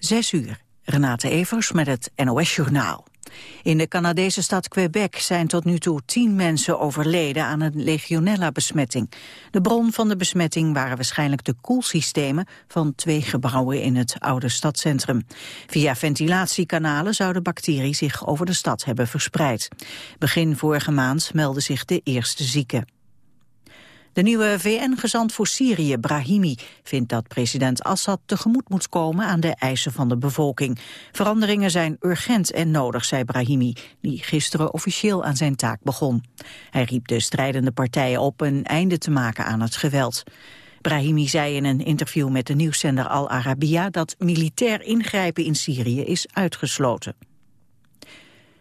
Zes uur. Renate Evers met het NOS Journaal. In de Canadese stad Quebec zijn tot nu toe tien mensen overleden aan een legionella-besmetting. De bron van de besmetting waren waarschijnlijk de koelsystemen van twee gebouwen in het oude stadcentrum. Via ventilatiekanalen zou de bacterie zich over de stad hebben verspreid. Begin vorige maand meldde zich de eerste zieke. De nieuwe VN-gezant voor Syrië, Brahimi, vindt dat president Assad tegemoet moet komen aan de eisen van de bevolking. Veranderingen zijn urgent en nodig, zei Brahimi, die gisteren officieel aan zijn taak begon. Hij riep de strijdende partijen op een einde te maken aan het geweld. Brahimi zei in een interview met de nieuwszender Al Arabiya dat militair ingrijpen in Syrië is uitgesloten.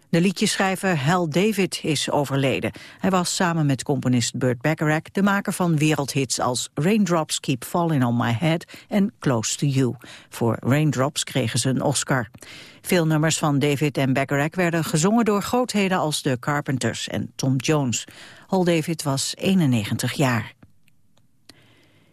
De liedjeschrijver Hal David is overleden. Hij was samen met componist Burt Bacharach de maker van wereldhits als Raindrops Keep Falling on My Head en Close to You. Voor Raindrops kregen ze een Oscar. Veel nummers van David en Bacharach werden gezongen door grootheden als de Carpenters en Tom Jones. Hal David was 91 jaar.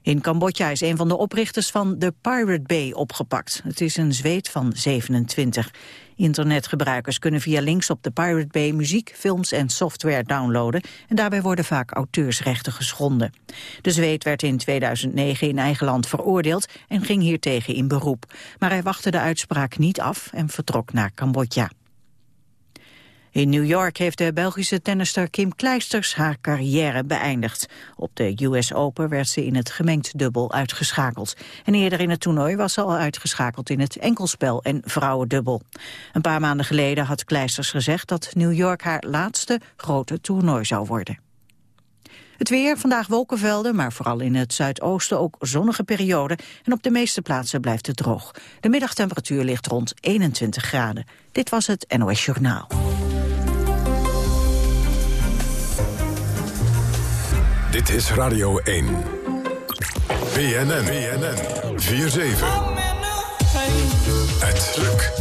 In Cambodja is een van de oprichters van de Pirate Bay opgepakt. Het is een zweet van 27. Internetgebruikers kunnen via links op de Pirate Bay muziek, films en software downloaden en daarbij worden vaak auteursrechten geschonden. De Zweed werd in 2009 in eigen land veroordeeld en ging hiertegen in beroep. Maar hij wachtte de uitspraak niet af en vertrok naar Cambodja. In New York heeft de Belgische tennister Kim Kleisters haar carrière beëindigd. Op de US Open werd ze in het gemengd dubbel uitgeschakeld. En eerder in het toernooi was ze al uitgeschakeld in het enkelspel en vrouwendubbel. Een paar maanden geleden had Kleisters gezegd dat New York haar laatste grote toernooi zou worden. Het weer, vandaag wolkenvelden, maar vooral in het zuidoosten ook zonnige periode. En op de meeste plaatsen blijft het droog. De middagtemperatuur ligt rond 21 graden. Dit was het NOS Journaal. Dit is Radio 1. BNN. BNN. 4-7. Het druk.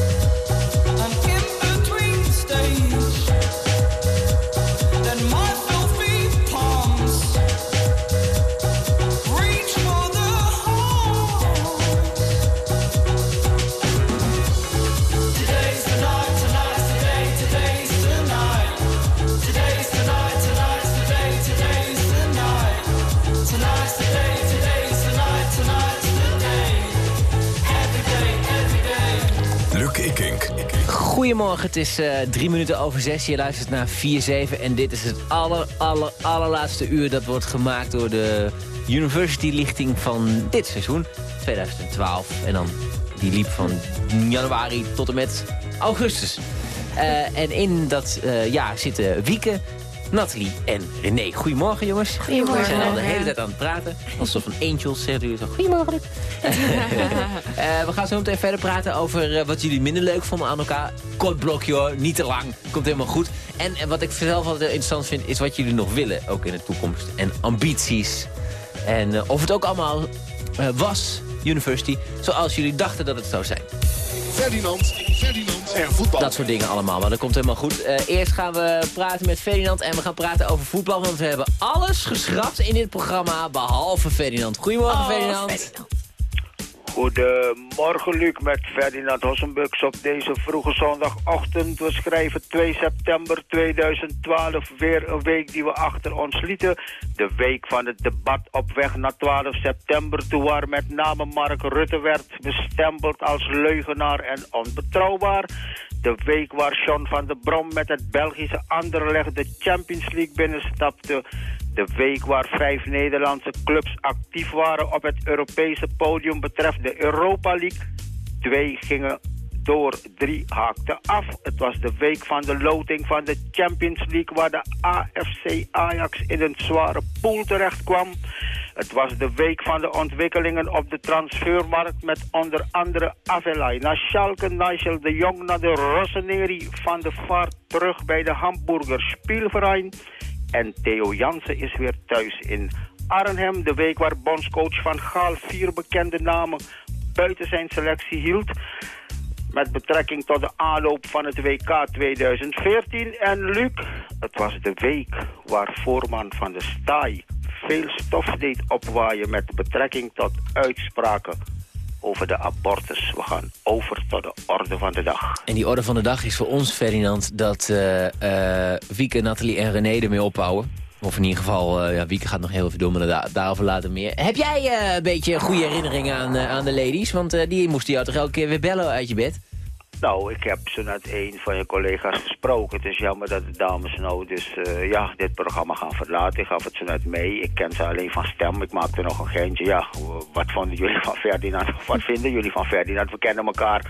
Goedemorgen, het is uh, drie minuten over zes. Je luistert naar 4-7 en dit is het aller, aller, allerlaatste uur... dat wordt gemaakt door de University-lichting van dit seizoen, 2012. En dan, die liep van januari tot en met augustus. Uh, en in dat uh, jaar zitten Wieke, Nathalie en René. Goedemorgen, jongens. Goedemorgen. We zijn al de hele tijd aan het praten. Alsof van angels zegt u zo. Goedemorgen. uh, we gaan zo meteen verder praten over uh, wat jullie minder leuk vonden aan elkaar. Kort blokje hoor, niet te lang. Komt helemaal goed. En, en wat ik zelf altijd interessant vind, is wat jullie nog willen. Ook in de toekomst. En ambities. En uh, of het ook allemaal was, University, zoals jullie dachten dat het zou zijn. Ferdinand, Ferdinand en voetbal. Dat soort dingen allemaal, maar dat komt helemaal goed. Uh, eerst gaan we praten met Ferdinand en we gaan praten over voetbal. Want we hebben alles geschrapt in dit programma, behalve Ferdinand. Goedemorgen oh, Ferdinand. Ferdinand. Goedemorgen Luc met Ferdinand Hossenbux op deze vroege zondagochtend. We schrijven 2 september 2012, weer een week die we achter ons lieten. De week van het debat op weg naar 12 september toe waar met name Mark Rutte werd bestempeld als leugenaar en onbetrouwbaar. De week waar John van der Brom met het Belgische Anderlecht de Champions League binnenstapte. De week waar vijf Nederlandse clubs actief waren op het Europese podium betreft de Europa League. Twee gingen door, drie haakten af. Het was de week van de loting van de Champions League... waar de AFC Ajax in een zware pool terecht kwam. Het was de week van de ontwikkelingen op de transfermarkt... met onder andere Avelay naar Schalke, Nigel de Jong naar de Rossoneri... van de vaart terug bij de Hamburger Spielverein... En Theo Jansen is weer thuis in Arnhem. De week waar bondscoach Van Gaal vier bekende namen buiten zijn selectie hield. Met betrekking tot de aanloop van het WK 2014. En Luc, het was de week waar voorman van de staai veel stof deed opwaaien met betrekking tot uitspraken over de abortus. We gaan over tot de orde van de dag. En die orde van de dag is voor ons, Ferdinand, dat uh, uh, Wieke, Nathalie en René ermee ophouden. Of in ieder geval, uh, ja, Wieke gaat nog heel veel doen, maar da daarover later meer. Heb jij een beetje goede herinneringen aan, aan de ladies? Want die moesten jou toch elke keer weer bellen uit je bed? Nou, ik heb zo net een van je collega's gesproken. Het is jammer dat de dames nou dus ja, dit programma gaan verlaten. Ik gaf het zo net mee. Ik ken ze alleen van stem. Ik maakte nog een geintje. Ja, wat vonden jullie van Ferdinand? Wat vinden jullie van Ferdinand? We kennen elkaar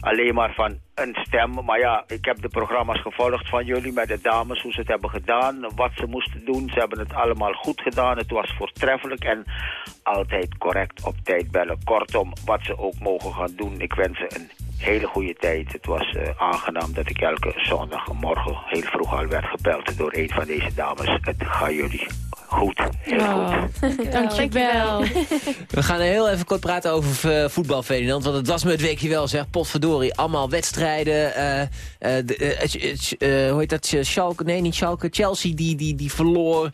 alleen maar van een stem. Maar ja, ik heb de programma's gevolgd van jullie met de dames. Hoe ze het hebben gedaan. Wat ze moesten doen. Ze hebben het allemaal goed gedaan. Het was voortreffelijk. En altijd correct op tijd bellen. Kortom, wat ze ook mogen gaan doen. Ik wens ze een hele goede tijd. Het was uh, aangenaam dat ik elke zondagmorgen heel vroeg al werd gebeld door een van deze dames. Het gaat jullie goed, heel oh, goed. Dankjewel. We gaan heel even kort praten over uh, voetbal, Ferdinand. Want het was me het weekje wel, zeg. Potverdorie, allemaal wedstrijden. Uh, de, hoe heet dat? Schalke, nee, niet Schalke. Chelsea die, die, die verloor.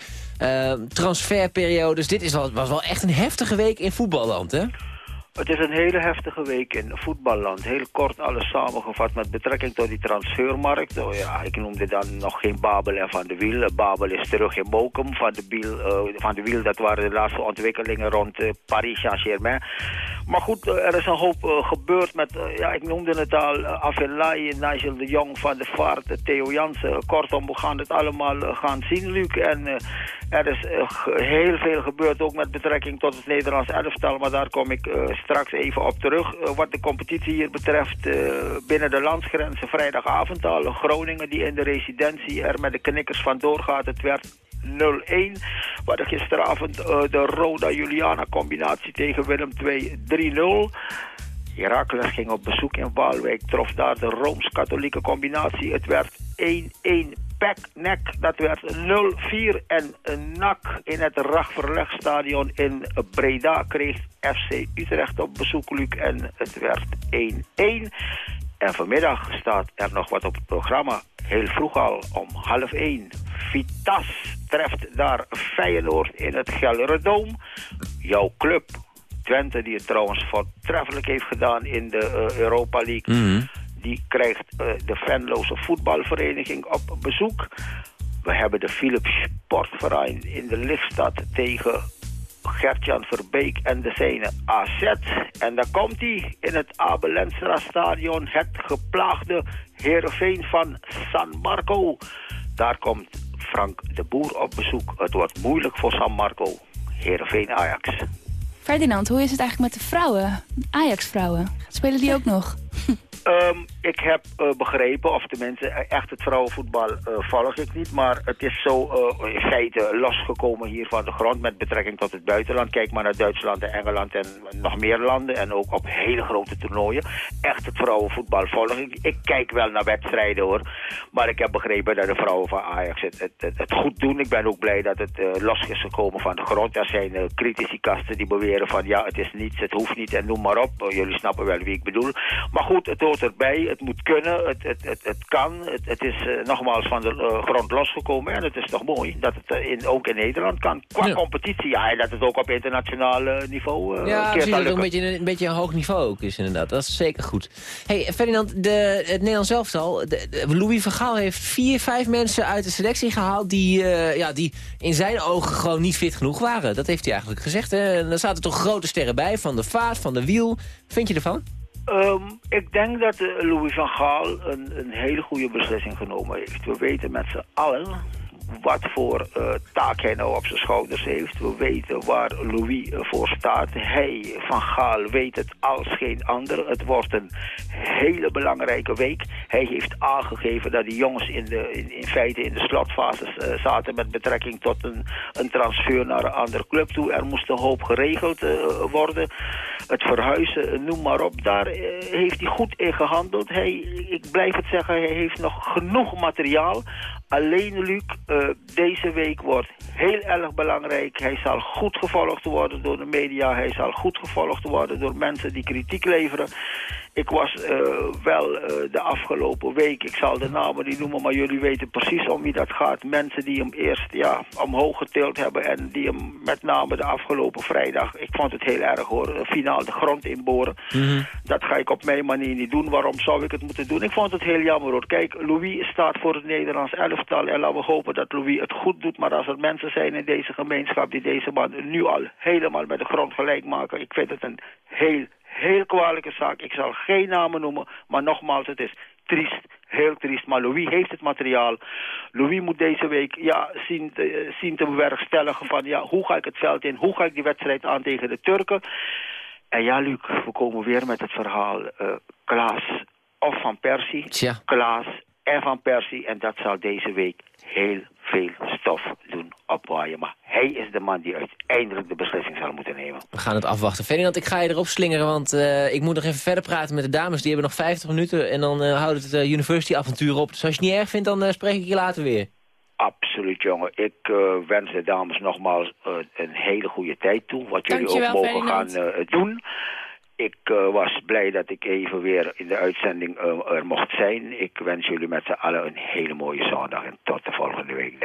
transferperiodes. Dit is wel, was wel echt een heftige week in voetballand, hè? Het is een hele heftige week in voetballand. Heel kort alles samengevat met betrekking tot die transfermarkt. Oh ja, ik noemde dan nog geen Babel en Van de Wiel. Babel is terug in Mokum. Van de, Wiel, uh, van de Wiel, dat waren de laatste ontwikkelingen rond uh, Paris Saint-Germain. Maar goed, uh, er is een hoop gebeurd met, ja, ik noemde het al, Avelay, Nigel de Jong, Van de Vaart, Theo Jansen. Kortom, we gaan het allemaal gaan zien, Luc. En er is heel veel gebeurd, ook met betrekking tot het Nederlands elftal. Maar daar kom ik straks even op terug. Wat de competitie hier betreft binnen de landsgrenzen vrijdagavond al. Groningen die in de residentie er met de knikkers vandoor gaat. Het werd 0-1. We hadden gisteravond uh, de Roda-Juliana combinatie tegen Willem 2 3-0. Herakles ging op bezoek in Waalwijk, trof daar de Rooms-Katholieke combinatie. Het werd 1-1 Pek-Nek, dat werd 0-4. En NAC in het Ragverlegstadion in Breda kreeg FC Utrecht op bezoek, Luc. En het werd 1-1. En vanmiddag staat er nog wat op het programma. Heel vroeg al, om half 1. Vitas treft daar Feyenoord in het Gelderdoom. Jouw club, Twente, die het trouwens voortreffelijk heeft gedaan in de uh, Europa League... Mm die krijgt uh, de Venloze voetbalvereniging op bezoek. We hebben de Philips Sportverein in de Lichtstad tegen Gertjan Verbeek en de zijne AZ. En dan komt hij in het Abelensra stadion, het geplaagde Heerenveen van San Marco. Daar komt Frank de Boer op bezoek. Het wordt moeilijk voor San Marco. Heerenveen Ajax. Ferdinand, hoe is het eigenlijk met de vrouwen? Ajax-vrouwen. Spelen die ook nog? Um, ik heb uh, begrepen, of tenminste echt het vrouwenvoetbal uh, volg ik niet. Maar het is zo uh, in feite losgekomen hier van de grond met betrekking tot het buitenland. Kijk maar naar Duitsland en Engeland en nog meer landen. En ook op hele grote toernooien. Echt het vrouwenvoetbal volg ik. Ik kijk wel naar wedstrijden hoor. Maar ik heb begrepen dat de vrouwen van Ajax het, het goed doen. Ik ben ook blij dat het los is gekomen van de grond. Er zijn critici kasten die beweren van ja het is niets, het hoeft niet en noem maar op. jullie snappen wel wie ik bedoel. Maar goed, het hoort erbij het moet kunnen, het, het, het, het kan. Het, het is uh, nogmaals van de uh, grond losgekomen. En het is toch mooi dat het uh, in, ook in Nederland kan. Qua ja. competitie, ja, en dat het ook op internationaal niveau Ja, het ook een beetje, een beetje een hoog niveau ook is inderdaad. Dat is zeker goed. hey, Ferdinand, de, het Nederlands elftal. De, de, Louis van Gaal heeft vier, vijf mensen uit de selectie gehaald... Die, ja, die in zijn ogen gewoon niet fit genoeg waren. Dat heeft hij eigenlijk gezegd. Hè? En er zaten toch grote sterren bij, van de Vaart, van de Wiel. Vind je ervan? Um, ik denk dat Louis van Gaal een, een hele goede beslissing genomen heeft. We weten met z'n allen wat voor uh, taak hij nou op zijn schouders heeft. We weten waar Louis voor staat. Hij, Van Gaal, weet het als geen ander. Het wordt een hele belangrijke week. Hij heeft aangegeven dat die jongens in, de, in, feite in de slotfases uh, zaten... met betrekking tot een, een transfer naar een andere club toe. Er moest een hoop geregeld worden. Het verhuizen, noem maar op. Daar heeft hij goed in gehandeld. Hij, ik blijf het zeggen, hij heeft nog genoeg materiaal. Alleen, Luc Eh, deze week wordt heel erg belangrijk. Hij zal goed gevolgd worden door de media. Hij zal goed gevolgd worden door mensen die kritiek leveren. Ik was uh, wel uh, de afgelopen week, ik zal de namen niet noemen, maar jullie weten precies om wie dat gaat. Mensen die hem eerst ja, omhoog getild hebben en die hem met name de afgelopen vrijdag, ik vond het heel erg hoor, finaal de grond inboren. Mm -hmm. Dat ga ik op mijn manier niet doen. Waarom zou ik het moeten doen? Ik vond het heel jammer hoor. Kijk, Louis staat voor het Nederlands elftal en laten we hopen dat Louis het goed doet. Maar als er mensen zijn in deze gemeenschap die deze man nu al helemaal met de grond gelijk maken, ik vind het een heel heel kwalijke zaak. Ik zal geen namen noemen, maar nogmaals, het is triest, heel triest. Maar Louis heeft het materiaal. Louis moet deze week ja, zien, te, zien te bewerkstelligen van ja, hoe ga ik het veld in, hoe ga ik die wedstrijd aan tegen de Turken. En ja, Luc, we komen weer met het verhaal uh, Klaas of Van Persie. Tja. Klaas en Van Persie. En dat zal deze week heel veel stof doen opwaaien. Maar hij is de man die uiteindelijk de beslissing zal moeten nemen. We gaan het afwachten. Ferdinand, ik ga je erop slingeren, want uh, ik moet nog even verder praten met de dames. Die hebben nog 50 minuten en dan uh, houdt het uh, university-avontuur op. Dus als je het niet erg vindt, dan spreek ik je later weer. Absoluut, jongen. Ik wens de dames nogmaals een hele goede tijd toe. Wat jullie Dankjewel, ook mogen Ferdinand. gaan doen. Ik uh, was blij dat ik even weer in de uitzending uh, er mocht zijn. Ik wens jullie met z'n allen een hele mooie zondag en tot de volgende week.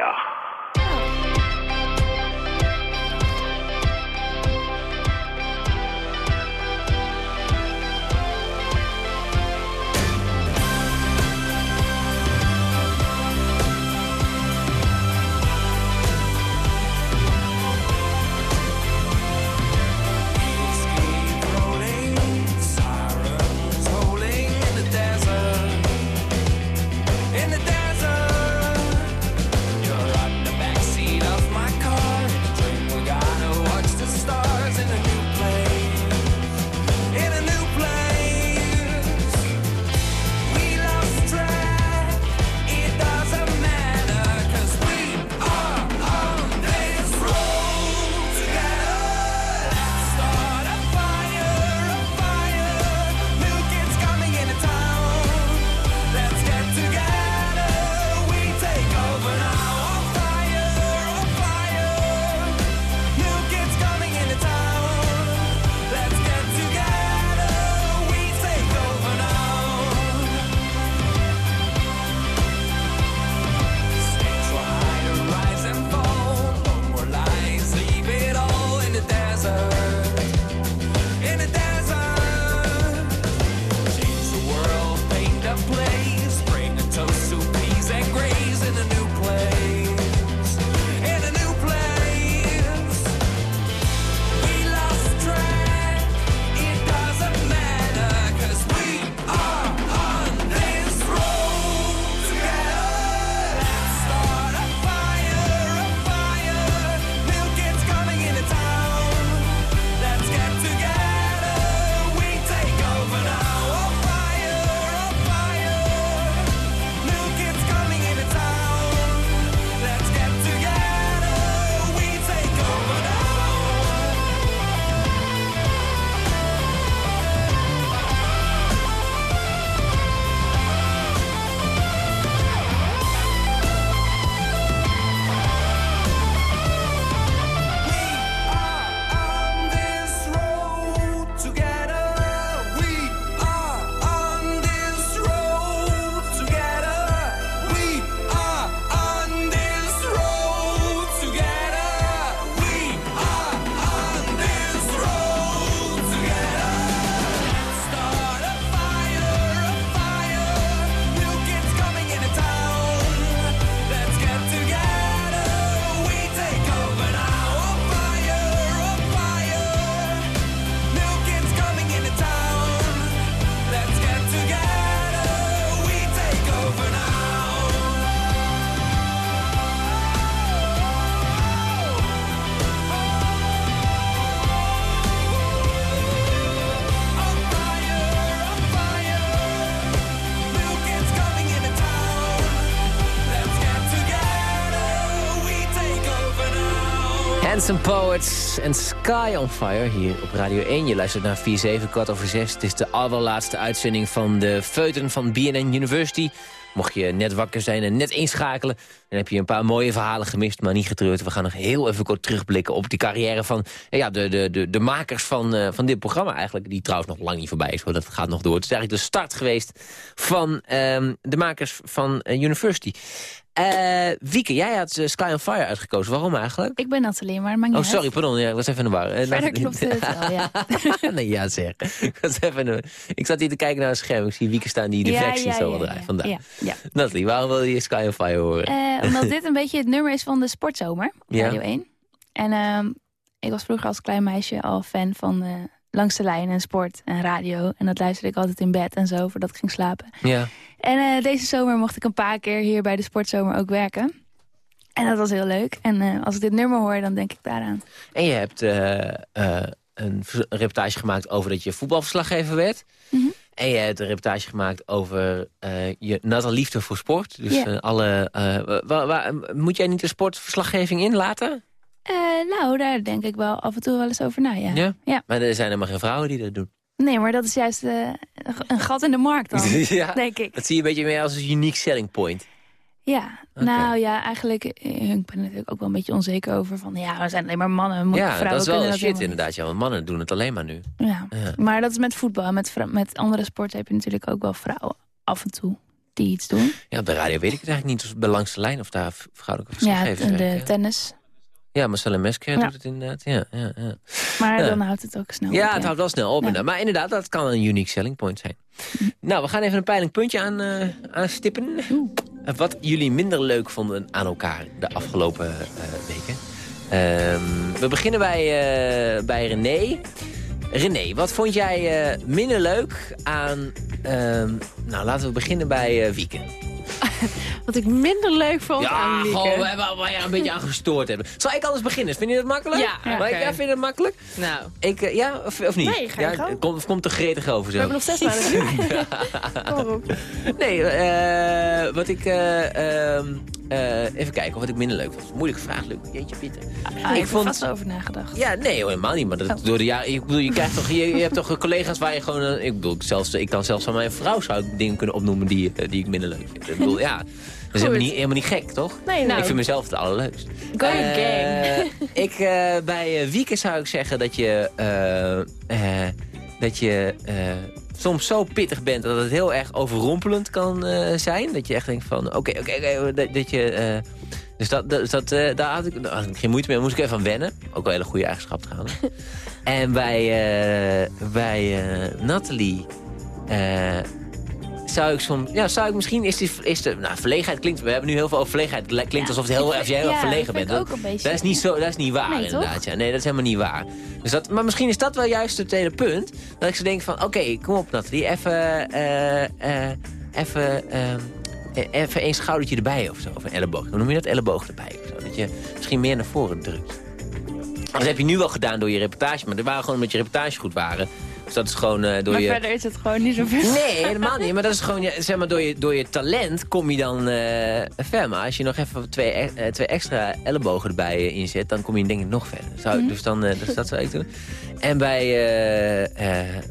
Handsome Poets en Sky on Fire hier op Radio 1. Je luistert naar 4-7, kwart over 6. Het is de allerlaatste uitzending van de feuten van BNN University. Mocht je net wakker zijn en net inschakelen... dan heb je een paar mooie verhalen gemist, maar niet getreurd. We gaan nog heel even kort terugblikken op die carrière van ja, de, de, de, de makers van, uh, van dit programma eigenlijk. Die trouwens nog lang niet voorbij is, hoor. dat gaat nog door. Het is eigenlijk de start geweest van um, de makers van uh, University. Uh, Wieke, jij had uh, Sky on Fire uitgekozen. Waarom eigenlijk? Ik ben Nathalie, maar maakt niet Oh, sorry, pardon. Ja, ik was even in de war. Uh, Verder klopt het wel, ja. nee, ja zeg. Ik, was even ik zat hier te kijken naar een scherm. Ik zie Wieke staan die de ja, zo wel draaien vandaag. ja. Nathalie, waarom wil je Sky on Fire horen? Uh, omdat dit een beetje het nummer is van de sportzomer. Ja. Radio 1. En uh, ik was vroeger als klein meisje al fan van Langs de Lijn en sport en radio. En dat luisterde ik altijd in bed en zo, voordat ik ging slapen. Ja. En uh, deze zomer mocht ik een paar keer hier bij de sportzomer ook werken. En dat was heel leuk. En uh, als ik dit nummer hoor, dan denk ik daaraan. En je hebt uh, uh, een reportage gemaakt over dat je voetbalverslaggever werd. Mm -hmm. En je hebt een reportage gemaakt over je natte liefde voor sport. Dus alle, waar, waar, moet jij niet de sportverslaggeving inlaten? nou, daar denk ik wel af en toe wel eens over na, ja. Ja? Ja. Maar er zijn helemaal geen vrouwen die dat doen. Nee, maar dat is juist uh, een gat in de markt dan, ja, denk ik. Dat zie je een beetje meer als een unique selling point. Ja, nou ja, eigenlijk, eh, ik ben natuurlijk ook wel een beetje onzeker over van, ja, we zijn alleen maar mannen, Ja, vrouwen dat is wel shit helemaal inderdaad. Ja, want mannen doen het alleen maar nu. Ja. Ja. maar dat is met voetbal, met, met andere sporten heb je natuurlijk ook wel vrouwen af en toe die iets doen. Ja, op de radio weet ik het eigenlijk niet. Dus bij langs de lijn of daar vrouwelijke Ja, verslaggevers en de tennis. Ja, Marcella Mesker Ja. doet het inderdaad. Ja, ja, ja. Maar dan houdt het ook snel ja op, het houdt wel snel op. Maar inderdaad, dat kan een unique selling point zijn. Nou, we gaan even een peilingpuntje aan, eh aanstippen. Wat jullie minder leuk vonden aan elkaar de afgelopen eh, weken. Ehm, we beginnen bij, eh, bij René. René, wat vond jij minder leuk aan... ehm, nou, laten we beginnen bij eh Wieke. Wat ik minder leuk vond Ja, aan Lieke. gewoon waar, waar, waar je een beetje aan gestoord hebben. Zal ik anders beginnen? Vind je dat makkelijk? Ja, oké. ik, ja, vind je dat makkelijk? Nou, Ik, eh, ja, of, of niet? Nee, ga je ja. Komt, of komt er gretig over zo? we hebben nog zes maanden. Kom op. Nee, eh, wat ik... eh, ehm, eh, even kijken wat ik minder leuk vond. Moeilijke vraag, Luc. Jeetje, Pieter. Ah, ik ik heb er vond... vast over nagedacht. Ja, nee, hoor, helemaal niet. Maar dat, Oh. door de jaren, ik bedoel, je, krijgt toch, je, je hebt toch collega's waar je gewoon... eh, ik bedoel, zelfs, ik kan zelfs van mijn vrouw zou ik dingen kunnen opnoemen die, eh, die ik minder leuk vind. Ik bedoel, ja, dat is helemaal niet, helemaal niet gek, toch? Nee, nou. Ik vind mezelf het allerleukst. Go Eh, gang. ik, eh, bij uh, Wieke zou ik zeggen dat je... eh, eh, dat je eh, soms zo pittig bent dat het heel erg overrompelend kan eh, zijn. Dat je echt denkt van, oké, oké, oké, dat, dat je... eh, dus dat, dat, dat, eh, daar, had ik, geen moeite mee. Daar moest ik even aan wennen. Ook wel een hele goede eigenschap trouwens. en bij, eh, bij eh, Nathalie... zou ik soms... Ja, zou ik misschien... Is die, is de, nou, verlegenheid klinkt... We hebben nu heel veel over verlegenheid. Het klinkt alsof het heel erg jij heel erg verlegen bent. Dat is niet, zo, dat is niet waar, Nee, inderdaad. Ja. Nee, dat is helemaal niet waar. Dus dat, maar misschien is dat wel juist het hele punt. Dat ik zo denk van, oké, kom op Nathalie. Even, eh, even, ehm, eh, even een schoudertje erbij of zo. Of een elleboog. Hoe noem je dat? Elleboog erbij. Of zo. Dat je misschien meer naar voren drukt. Dat heb je nu wel gedaan door je reportage. Maar dat waren gewoon omdat je reportage goed waren. Dus dat is gewoon eh, door Maar je... verder is het gewoon niet zoveel. Nee, helemaal niet. Maar dat is gewoon, ja, zeg maar, door je, door je talent kom je dan eh ver. Maar als je nog even twee, e- eh, twee extra ellebogen erbij inzet, dan kom je denk ik nog verder. Zou, Mhm. Dus dan, dus dat zou ik doen. En bij,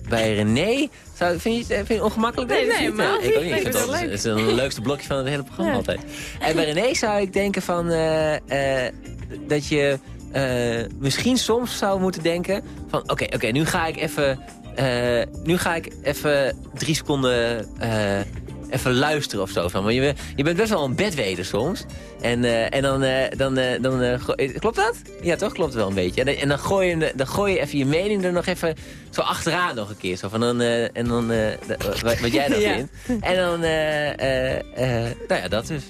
bij René, zou, vind, je het, vind je het ongemakkelijk? Nee, nee, Ja, ik ook niet. Ik vind het, is een leukste blokje van het hele programma Ja. altijd. En bij René zou ik denken van, dat je misschien soms zou moeten denken van, oké, oké, nu ga ik even... Eh, nu ga ik even drie seconden eh, even luisteren of zo. Van. Maar je, je bent best wel een bedweter soms. En, eh, en dan... dan, dan klopt dat? Ja, toch? Klopt wel een beetje. En, dan- en dan, gooi je, dan gooi je even je mening er nog even zo achteraan nog een keer. Zo van dan, en dan, wat, wat jij dan Ja. vindt. En dan... nou ja, dat dus.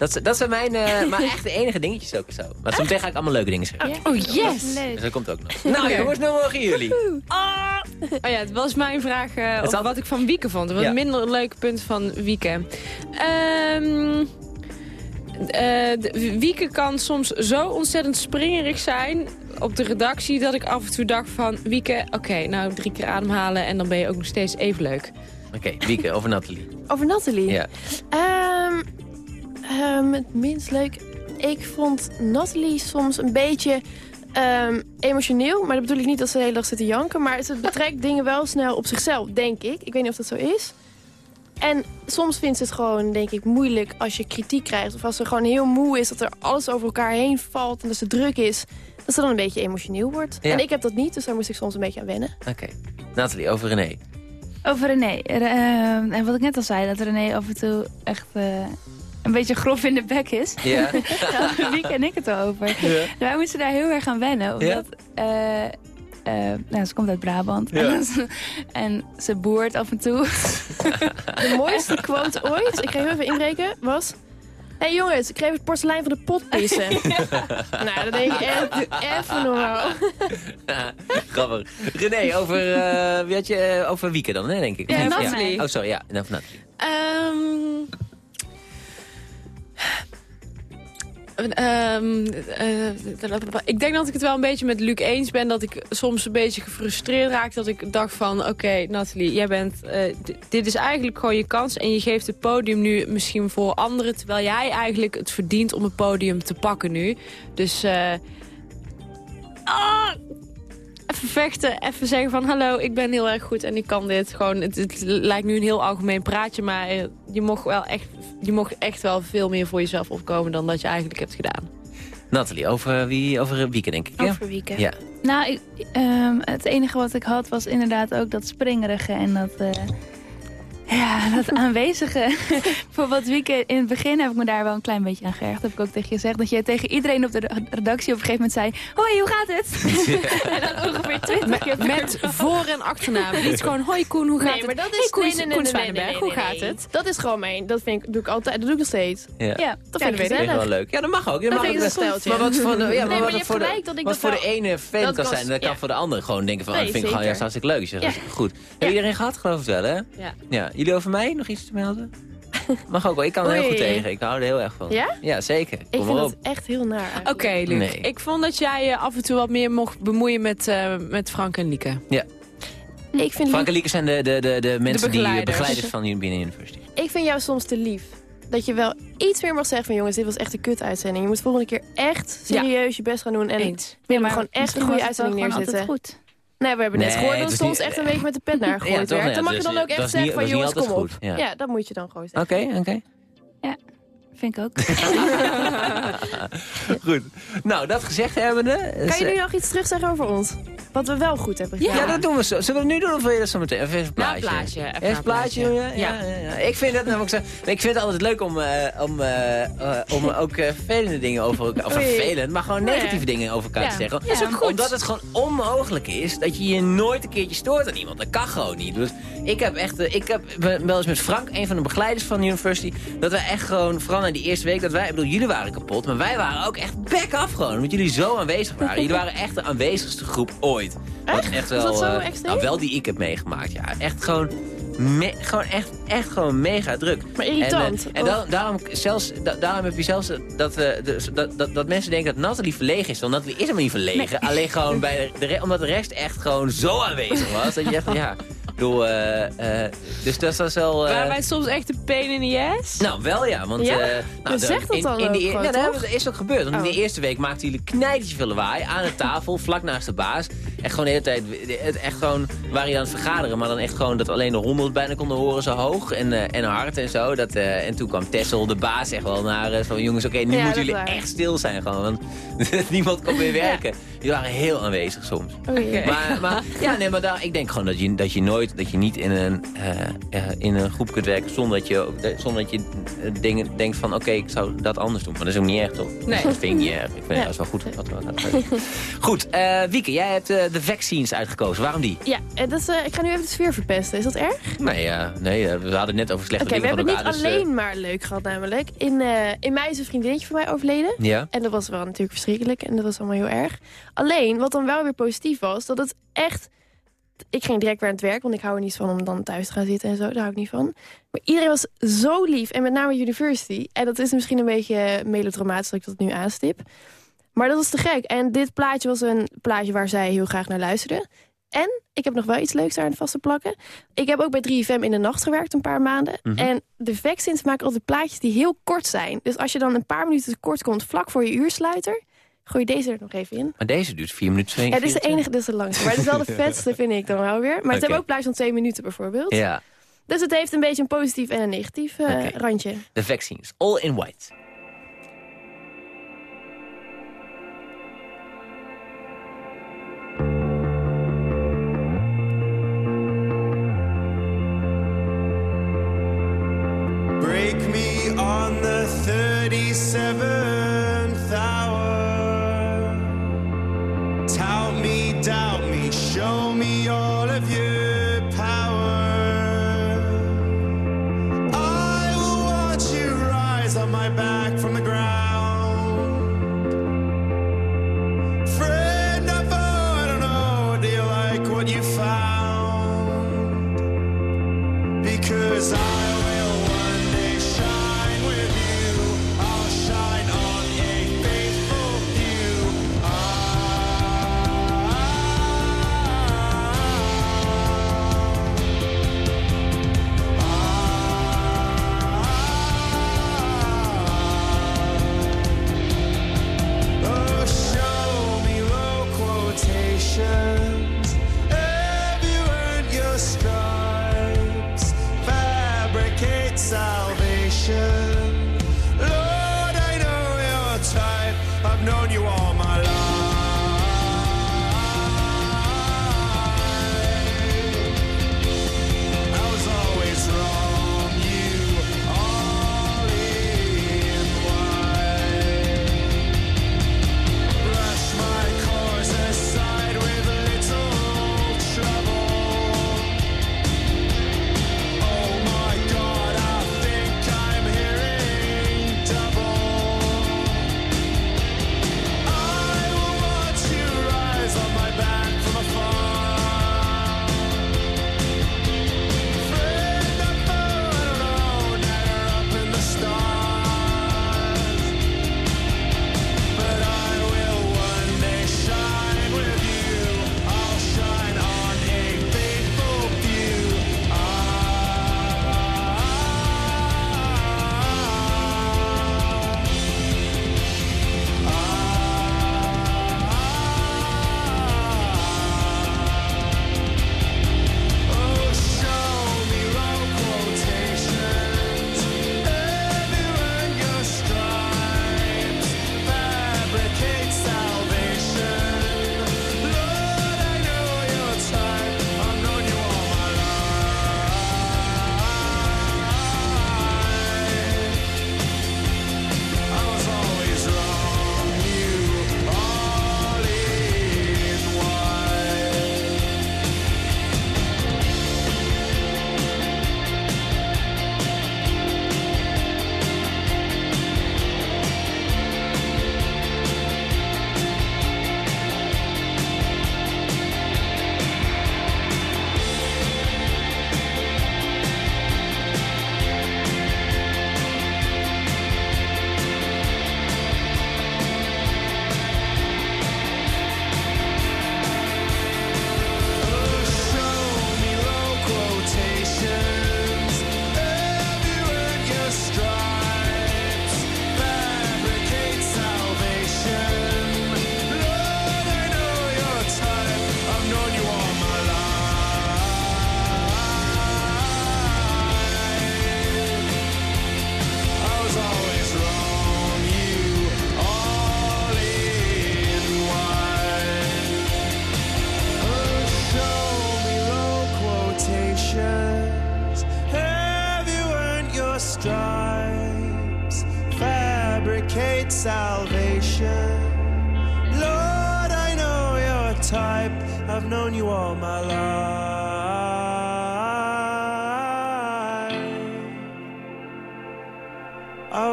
Dat, dat zijn mijn... eh, maar echt de enige dingetjes ook zo. Maar zo meteen ga ik allemaal leuke dingen zeggen. Oh, yes! Leuk. Dus dat komt ook nog. Nou jongens, nou mogen jullie. Oh ja, het was mijn vraag eh, had- wat ik van Wieke vond. Wat Ja. een minder leuke punt van Wieke. Ehm eh, Wieke kan soms zo ontzettend springerig zijn op de redactie... dat ik af en toe dacht van... Wieke, oké, nou drie keer ademhalen en dan ben je ook nog steeds even leuk. Oké, Wieke, over Nathalie. Over Nathalie. Ja. Ehm, ehm, het minst leuk. Ik vond Nathalie soms een beetje ehm, emotioneel. Maar dat bedoel ik niet dat ze de hele dag zit te janken. Maar ze betrekt dingen wel snel op zichzelf, denk ik. Ik weet niet of dat zo is. En soms vindt ze het gewoon, denk ik, moeilijk als je kritiek krijgt. Of als ze gewoon heel moe is, dat er alles over elkaar heen valt en dat ze druk is. Dat ze dan een beetje emotioneel wordt. Ja. En ik heb dat niet, dus daar moest ik soms een beetje aan wennen. Oké. Nathalie, over René. Over René. Re- eh, en wat ik net al zei, dat René af en toe echt eh, een beetje grof in de bek is. Ja? Wie ken ik het al over? Wij moesten daar heel erg aan wennen. Omdat, eh, eh, nou, ze komt uit Brabant. Ja. En, ze, en ze boert af en toe. De mooiste quote ooit, ik ga heel even inbreken, was... Hé hey jongens, ik kreeg het porselein van de pot pissen. nou, dat denk ik echt, even normaal. Grappig. René, over, eh, wie had je, eh, over Wieke dan, hè, denk ik? Ja. Oh, sorry, ja. Nou, van Ehm eh, ik denk dat ik het wel een beetje met Luc eens ben. Dat ik soms een beetje gefrustreerd raak. Dat ik dacht van, oké Nathalie, jij bent, eh, dit is eigenlijk gewoon je kans. En je geeft het podium nu misschien voor anderen. Terwijl jij eigenlijk het verdient om het podium te pakken nu. Dus... eh, ah, even vechten, even zeggen van hallo, ik ben heel erg goed en ik kan dit. Gewoon, het, lijkt nu een heel algemeen praatje, maar je mocht, wel echt, je mocht echt wel veel meer voor jezelf opkomen dan dat je eigenlijk hebt gedaan. Nathalie, over, wie, over Wieke, denk ik. Ja? Over weekend. Ja. Nou, ik, ehm, het enige wat ik had was inderdaad ook dat springerige en dat... eh, ja, dat aanwezige. Bijvoorbeeld Wieke, in het begin heb ik me daar wel een klein beetje aan geërgerd. Heb ik ook tegen je gezegd. Dat je tegen iedereen op de redactie op een gegeven moment zei... Hoi, hoe gaat het? en dan ongeveer twintig keer Met voor- en achternaam. Niet gewoon, hoi Koen, hoe gaat Nee, maar het? dat Hey, is... Koen, nee, nee, nee, Koen nee, nee, nee, hoe nee, gaat het? Dat is gewoon mijn. Dat, vind ik, doe ik altijd. Dat doe ik nog steeds. Ja. Ja, Dat Ja, vind dat ik wel leuk. Ja, dat mag ook. Dat Dat mag vind ik ook. een steltje. Maar wat voor de, ja, Nee, maar wat voor de, gelijk dat ik wat dat voor de ene fan kan zijn, dat kan ja. voor de andere gewoon denken van, dat vind ik gewoon juist hartstikke leuk. Ja. goed. Heb je iedereen gehad, geloof ik wel, hè? Ja. Ja. Jullie over mij nog iets te melden? Mag ook wel. Ik kan er heel goed tegen. Ik hou er heel erg van. Ja? Ja, zeker. Ik vind dat op. echt heel naar. eigenlijk. Oké, Luc. Nee. Ik vond dat jij je af en toe wat meer mocht bemoeien met, eh, met Frank en Lieke. Ik vind, Frank en Lieke zijn de, de, de, de mensen die begeleiders. begeleiders van binnen University. ik vind jou soms te lief. Dat je wel iets meer mag zeggen van... jongens, dit was echt een kut-uitzending. Je moet volgende keer echt serieus je best gaan doen. En Eens. gewoon echt een goede het uitzending gewoon neerzetten. altijd goed. Nee, we hebben net Nee, gehoord dat soms niet- echt een week met de pet naar gegooid Ja, werd. ja, dan mag je dus dan ook echt zeggen van jongens, kom op. ja. Ja. dat moet je dan gewoon Oké, zeggen. oké. Vind ik ook. Goed. Nou, dat gezegd hebbende... Kan je nu nog iets terugzeggen over ons? Wat we wel goed hebben gedaan? Ja, dat doen we zo. Zullen we het nu doen of wil je dat zo meteen? Even een Na plaatje. een plaatje. Even een plaatje, we? ja. Ja, ja. Ik vind het namelijk zo. Ik vind het altijd leuk om, eh, om, eh, eh, om ook eh, vervelende dingen over elkaar. Of vervelend, maar gewoon Nee. negatieve dingen over elkaar Ja. te zeggen. Ja, is ook goed. Omdat het gewoon onmogelijk is dat je je nooit een keertje stoort aan iemand. Dat kan gewoon niet. Dus ik heb echt. eh, Ik heb wel eens met Frank, een van de begeleiders van de university. Dat wij echt gewoon, vooral in die eerste week, dat wij. Ik bedoel, jullie waren kapot. Maar wij waren ook echt back af gewoon. Omdat jullie zo aanwezig waren. jullie waren echt de aanwezigste groep ooit. Wat Echt? wel. dat zo eh, nou, wel die ik heb meegemaakt. Ja, echt gewoon. me- gewoon echt, echt gewoon mega druk. Maar En, irritant. en Of- dan, daarom, zelfs, da- daarom heb je zelfs eh, dat, de- dat, dat, dat mensen denken dat Nathalie verlegen is. Want Nathalie is helemaal niet verlegen. Alleen gewoon bij de, omdat de rest echt gewoon zo aanwezig was. Dat je echt, ja, bedoel, eh, eh, dus dat was wel... eh, Waren wij soms echt een pain in the ass? nou, wel ja, want... Ja? nou, Dus zeg dat in, dan in die, ja, dat is ook gebeurd. Want in Oh. de eerste week maakten jullie knijtertje veel lawaai aan de tafel, vlak naast de baas. Echt gewoon de hele tijd, het echt gewoon, waren je aan het vergaderen, maar dan echt gewoon dat alleen de honden bijna konden horen zo hoog en, eh, en hard en zo. Dat, eh, en toen kwam Tessel, de baas, echt wel naar eh, van jongens, oké, nu Ja, moeten jullie waar. echt stil zijn gewoon, want niemand kon meer werken. Jullie waren heel aanwezig soms. Maar, maar, ja, nee, maar daar, ik denk gewoon dat je, dat je nooit, dat je niet in een, eh, eh, in een groep kunt werken zonder dat je, zonder dat je eh, dingen denkt van oké, ik zou dat anders doen. Maar dat is ook niet erg, toch? Nee. Dat vind ik niet erg. Ik vind Ja. dat is wel goed. Wat we goed, eh Wieke, jij hebt eh, de vaccines uitgekozen. Waarom die? Ja, en dat is, eh, ik ga nu even de sfeer verpesten. Is dat erg? Nee, ja, nee eh, we hadden het net over slechte Oké, we dingen hebben het niet dus, alleen maar leuk gehad namelijk. In, eh, in mei is een vriendinnetje van mij overleden. eh, ja? En dat was wel natuurlijk verschrikkelijk. En dat was allemaal heel erg. Alleen, wat dan wel weer positief was, dat het echt... Ik ging direct weer aan het werk, want ik hou er niet van om dan thuis te gaan zitten en zo. Daar hou ik niet van. Maar iedereen was zo lief. En met name University. En dat is misschien een beetje melodramatisch dat ik dat nu aanstip. Maar dat was te gek. En dit plaatje was een plaatje waar zij heel graag naar luisterde. En ik heb nog wel iets leuks daar aan vast te plakken. Ik heb ook bij 3FM in de nacht gewerkt een paar maanden. Mhm. En de vaccins maken altijd plaatjes die heel kort zijn. Dus als je dan een paar minuten kort komt vlak voor je uursluiter... gooi je deze er nog even in. Maar deze duurt vier minuten twee. Ja, dit is de enige, dit is de langste. Maar het is wel de vetste, vind ik dan wel weer. Maar okay. ze hebben ook plaatjes van twee minuten bijvoorbeeld. Ja. Dus het heeft een beetje een positief en een negatief eh, randje. De vaccines, all in white.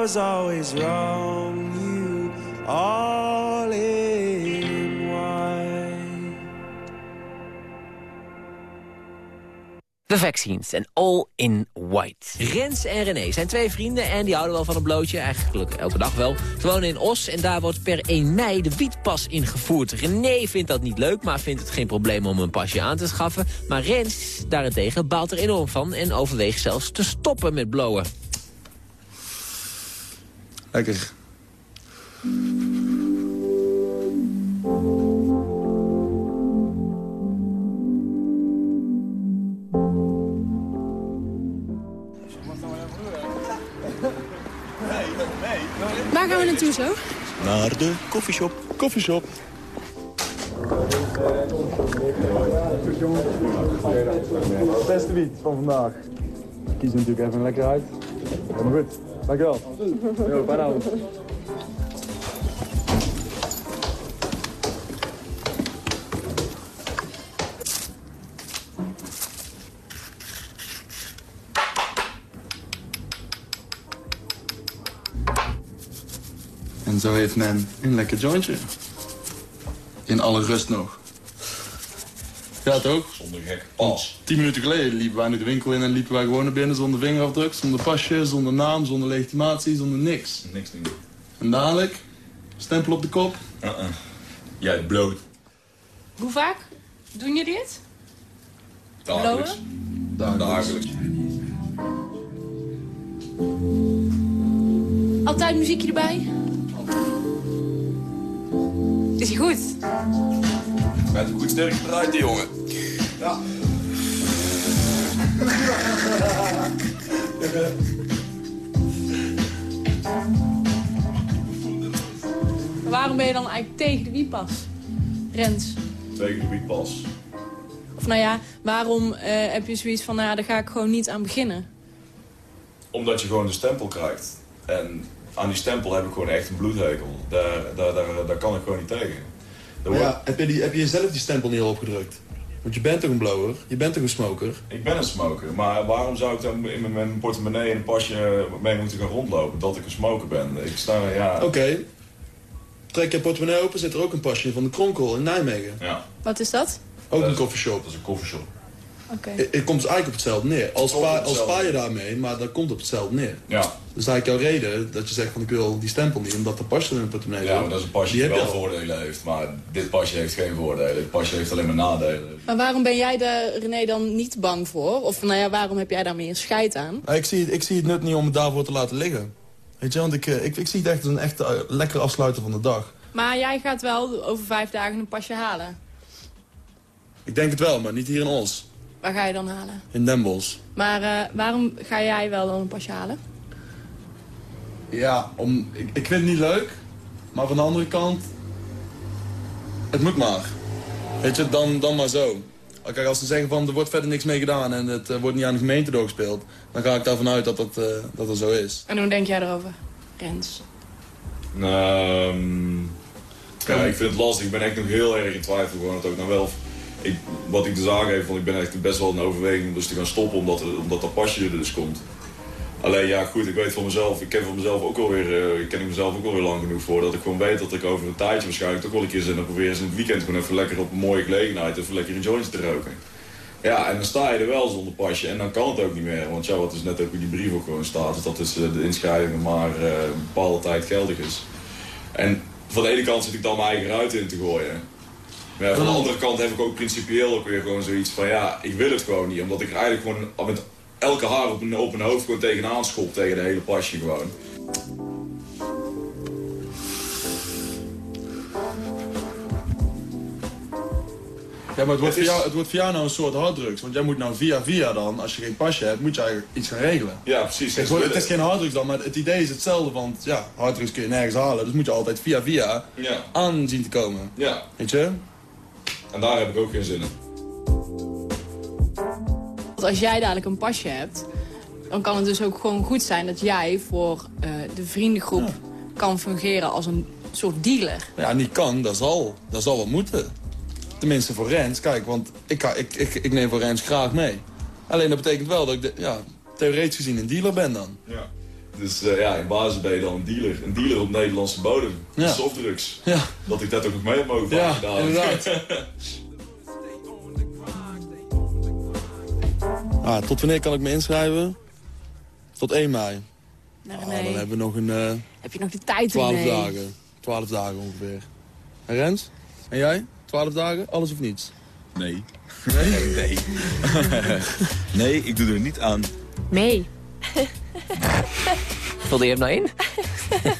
was always wrong, you all in white. The Vaccines en All in White. Rens en René zijn twee vrienden en die houden wel van een blootje. Eigenlijk elke dag wel. Ze wonen in Os en daar wordt per 1 mei de wietpas ingevoerd. René vindt dat niet leuk, maar vindt het geen probleem om een pasje aan te schaffen. Maar Rens daarentegen baalt er enorm van en overweegt zelfs te stoppen met blowen. Lekker. Waar gaan we naartoe zo? Naar de koffieshop. Koffieshop. Beste wiet van vandaag. Kies natuurlijk even lekker uit. Helemaal goed. Dankjewel. Avond. En zo heeft men een lekker jointje. In alle rust nog. Ja, toch? Zonder gek. Pas. Tien minuten geleden liepen wij nu de winkel in en liepen wij gewoon naar binnen zonder vingerafdruk, zonder pasje, zonder naam, zonder legitimatie, zonder niks. Niks niet. En dadelijk, stempel op de kop. Uh-uh. Jij bloot. Hoe vaak doen je dit? Dagelijks. Dagelijks. Altijd muziekje erbij? Is hij goed? Een goed sterk gedraaid, die jongen. Ja. Waarom ben je dan eigenlijk tegen de wiepas? Rens. Tegen de wietpas. Of nou ja, waarom eh, heb je zoiets van, nou ja, daar ga ik gewoon niet aan beginnen? Omdat je gewoon de stempel krijgt. En aan die stempel heb ik gewoon echt een bloedhekel. Daar, daar, daar, daar kan ik gewoon niet tegen. Maar ja, heb je, die, heb je jezelf die stempel niet al opgedrukt? Want je bent toch een blower? Je bent toch een smoker? Ik ben een smoker, maar waarom zou ik dan in mijn- portemonnee en een pasje mee moeten gaan rondlopen dat ik een smoker ben? Ik sta, ja... Oké. Trek je portemonnee open, zit er ook een pasje van de Kronkel in Nijmegen. Ja, Wat is dat? Ook Dat een koffieshop. dat is een koffieshop. Oké. Het het komt dus eigenlijk op hetzelfde neer. Als spaar, als je daarmee, maar dat komt op hetzelfde neer. Ja, Dat is eigenlijk jouw reden dat je zegt van ik wil die stempel niet, omdat de pasje in de portemonnee ja maar dat is een pasje Die die wel voordelen heeft. Maar dit pasje heeft geen voordelen. Dit pasje heeft alleen maar nadelen. Maar waarom ben jij daar, René, dan niet bang voor? Of nou ja, waarom heb jij daar meer scheid aan? Nou, ik, zie, het- ik zie het nut niet om het daarvoor te laten liggen. Weet je, want ik, eh, ik, ik zie het echt als een echt eh, lekker afsluiten van de dag. Maar jij gaat wel over vijf dagen een pasje halen. Ik denk het wel, maar niet hier in Os. Waar ga je dan halen? In Den Bosch. Maar eh, waarom ga jij wel dan een pasje halen? Ja, om, ik, ik vind het niet leuk. Maar van de andere kant... Het moet maar. Weet je, dan, dan maar zo. Kijk, als ze zeggen van er wordt verder niks mee gedaan en het eh, wordt niet aan de gemeente doorgespeeld... dan ga ik daarvan uit dat dat, eh, dat dat zo is. En hoe denk jij erover, Rens? Ehm ja, ik vind het lastig. Ik ben echt nog heel erg in twijfel. Gewoon het ook nou wel. Wat ik dus aangeef, want ik ben echt best wel in overweging om dus te gaan stoppen omdat, omdat dat pasje er dus komt. Alleen ja, goed, ik weet van mezelf, ik ken van mezelf ook alweer, eh ik ken ik mezelf ook alweer lang genoeg voor dat ik gewoon weet dat ik over een tijdje waarschijnlijk toch wel een keer zin heb proberen eens in het weekend gewoon even lekker op een mooie gelegenheid even lekker een jointje te roken. Ja, en dan sta je er wel zonder pasje en dan kan het ook niet meer. Want ja, wat dus net ook in die brief ook gewoon staat, is dat dus eh, de inschrijving maar eh, een bepaalde tijd geldig is. En van de ene kant zit ik dan mijn eigen ruit in te gooien. Maar ja, van de andere kant heb ik ook principieel ook weer gewoon zoiets van ja, ik wil het gewoon niet. Omdat ik er eigenlijk gewoon met elke haar op een, op een hoofd gewoon tegenaan schop tegen de hele pasje gewoon. Ja, maar het wordt, Het is- jou, het wordt voor jou nou een soort harddrugs. Want jij moet nou via via dan, als je geen pasje hebt, moet je eigenlijk iets gaan regelen. Ja, precies. Het, wordt, het is geen harddrugs dan, maar het idee is hetzelfde. Want ja, harddrugs kun je nergens halen. Dus moet je altijd via via Ja, aan zien te komen. ja. Weet je? En daar heb ik ook geen zin in. Want als jij dadelijk een pasje hebt, dan kan het dus ook gewoon goed zijn dat jij voor eh, de vriendengroep kan fungeren als een soort dealer. Ja, niet kan, dat zal. Dat zal wel moeten. Tenminste voor Rens. Kijk, want ik, ik, ik, ik neem voor Rens graag mee. Alleen dat betekent wel dat ik de, ja, theoretisch gezien een dealer ben dan. Ja. Dus eh, ja, in basis ben je dan een dealer. Een dealer op Nederlandse bodem. Ja. Softdrugs. Ja, Dat ik dat ook nog mee heb mogen ja inderdaad. ah, tot wanneer kan ik me inschrijven? Tot 1 mei. Nou, Ah, nee. dan hebben we nog een eh Heb je nog de tijd 12 René? dagen. 12 dagen ongeveer. En Rens? En jij? 12 dagen? Alles of niets? Nee. Nee? Nee. nee, ik doe er niet aan. Mee. Vulde je hem nou in?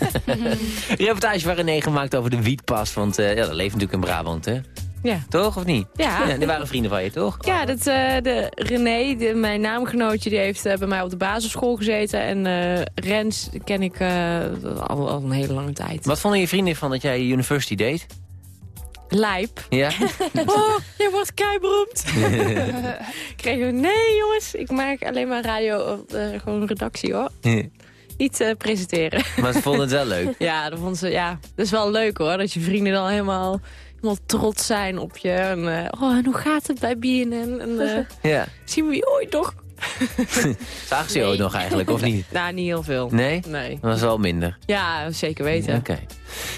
Reportage van René gemaakt over de wietpas. Want eh, ja, dat leeft natuurlijk in Brabant, hè? Ja. Toch, of niet? Ja. die waren vrienden van je, toch? Ja, dat, eh, de René, de, mijn naamgenootje, die heeft eh, bij mij op de basisschool gezeten. En eh, Rens ken ik al, al een hele lange tijd. Wat vonden je vrienden van dat jij university deed? Lijp. Ja? Oh, je wordt keiberoemd. Kregen we, nee jongens, ik maak alleen maar radio, eh, gewoon redactie hoor. Niet eh, presenteren. maar ze vonden het wel leuk. Ja, dat vonden ze, ja, dat is wel leuk hoor. Dat je vrienden dan helemaal, helemaal trots zijn op je. En, eh, oh, en hoe gaat het bij BNN? En, Ja. zien we je ooit nog? Zagen ze je ooit nog eigenlijk, of niet? Nou, niet heel veel. Nee? Nee. Dat was wel minder. Ja, zeker weten. Oké.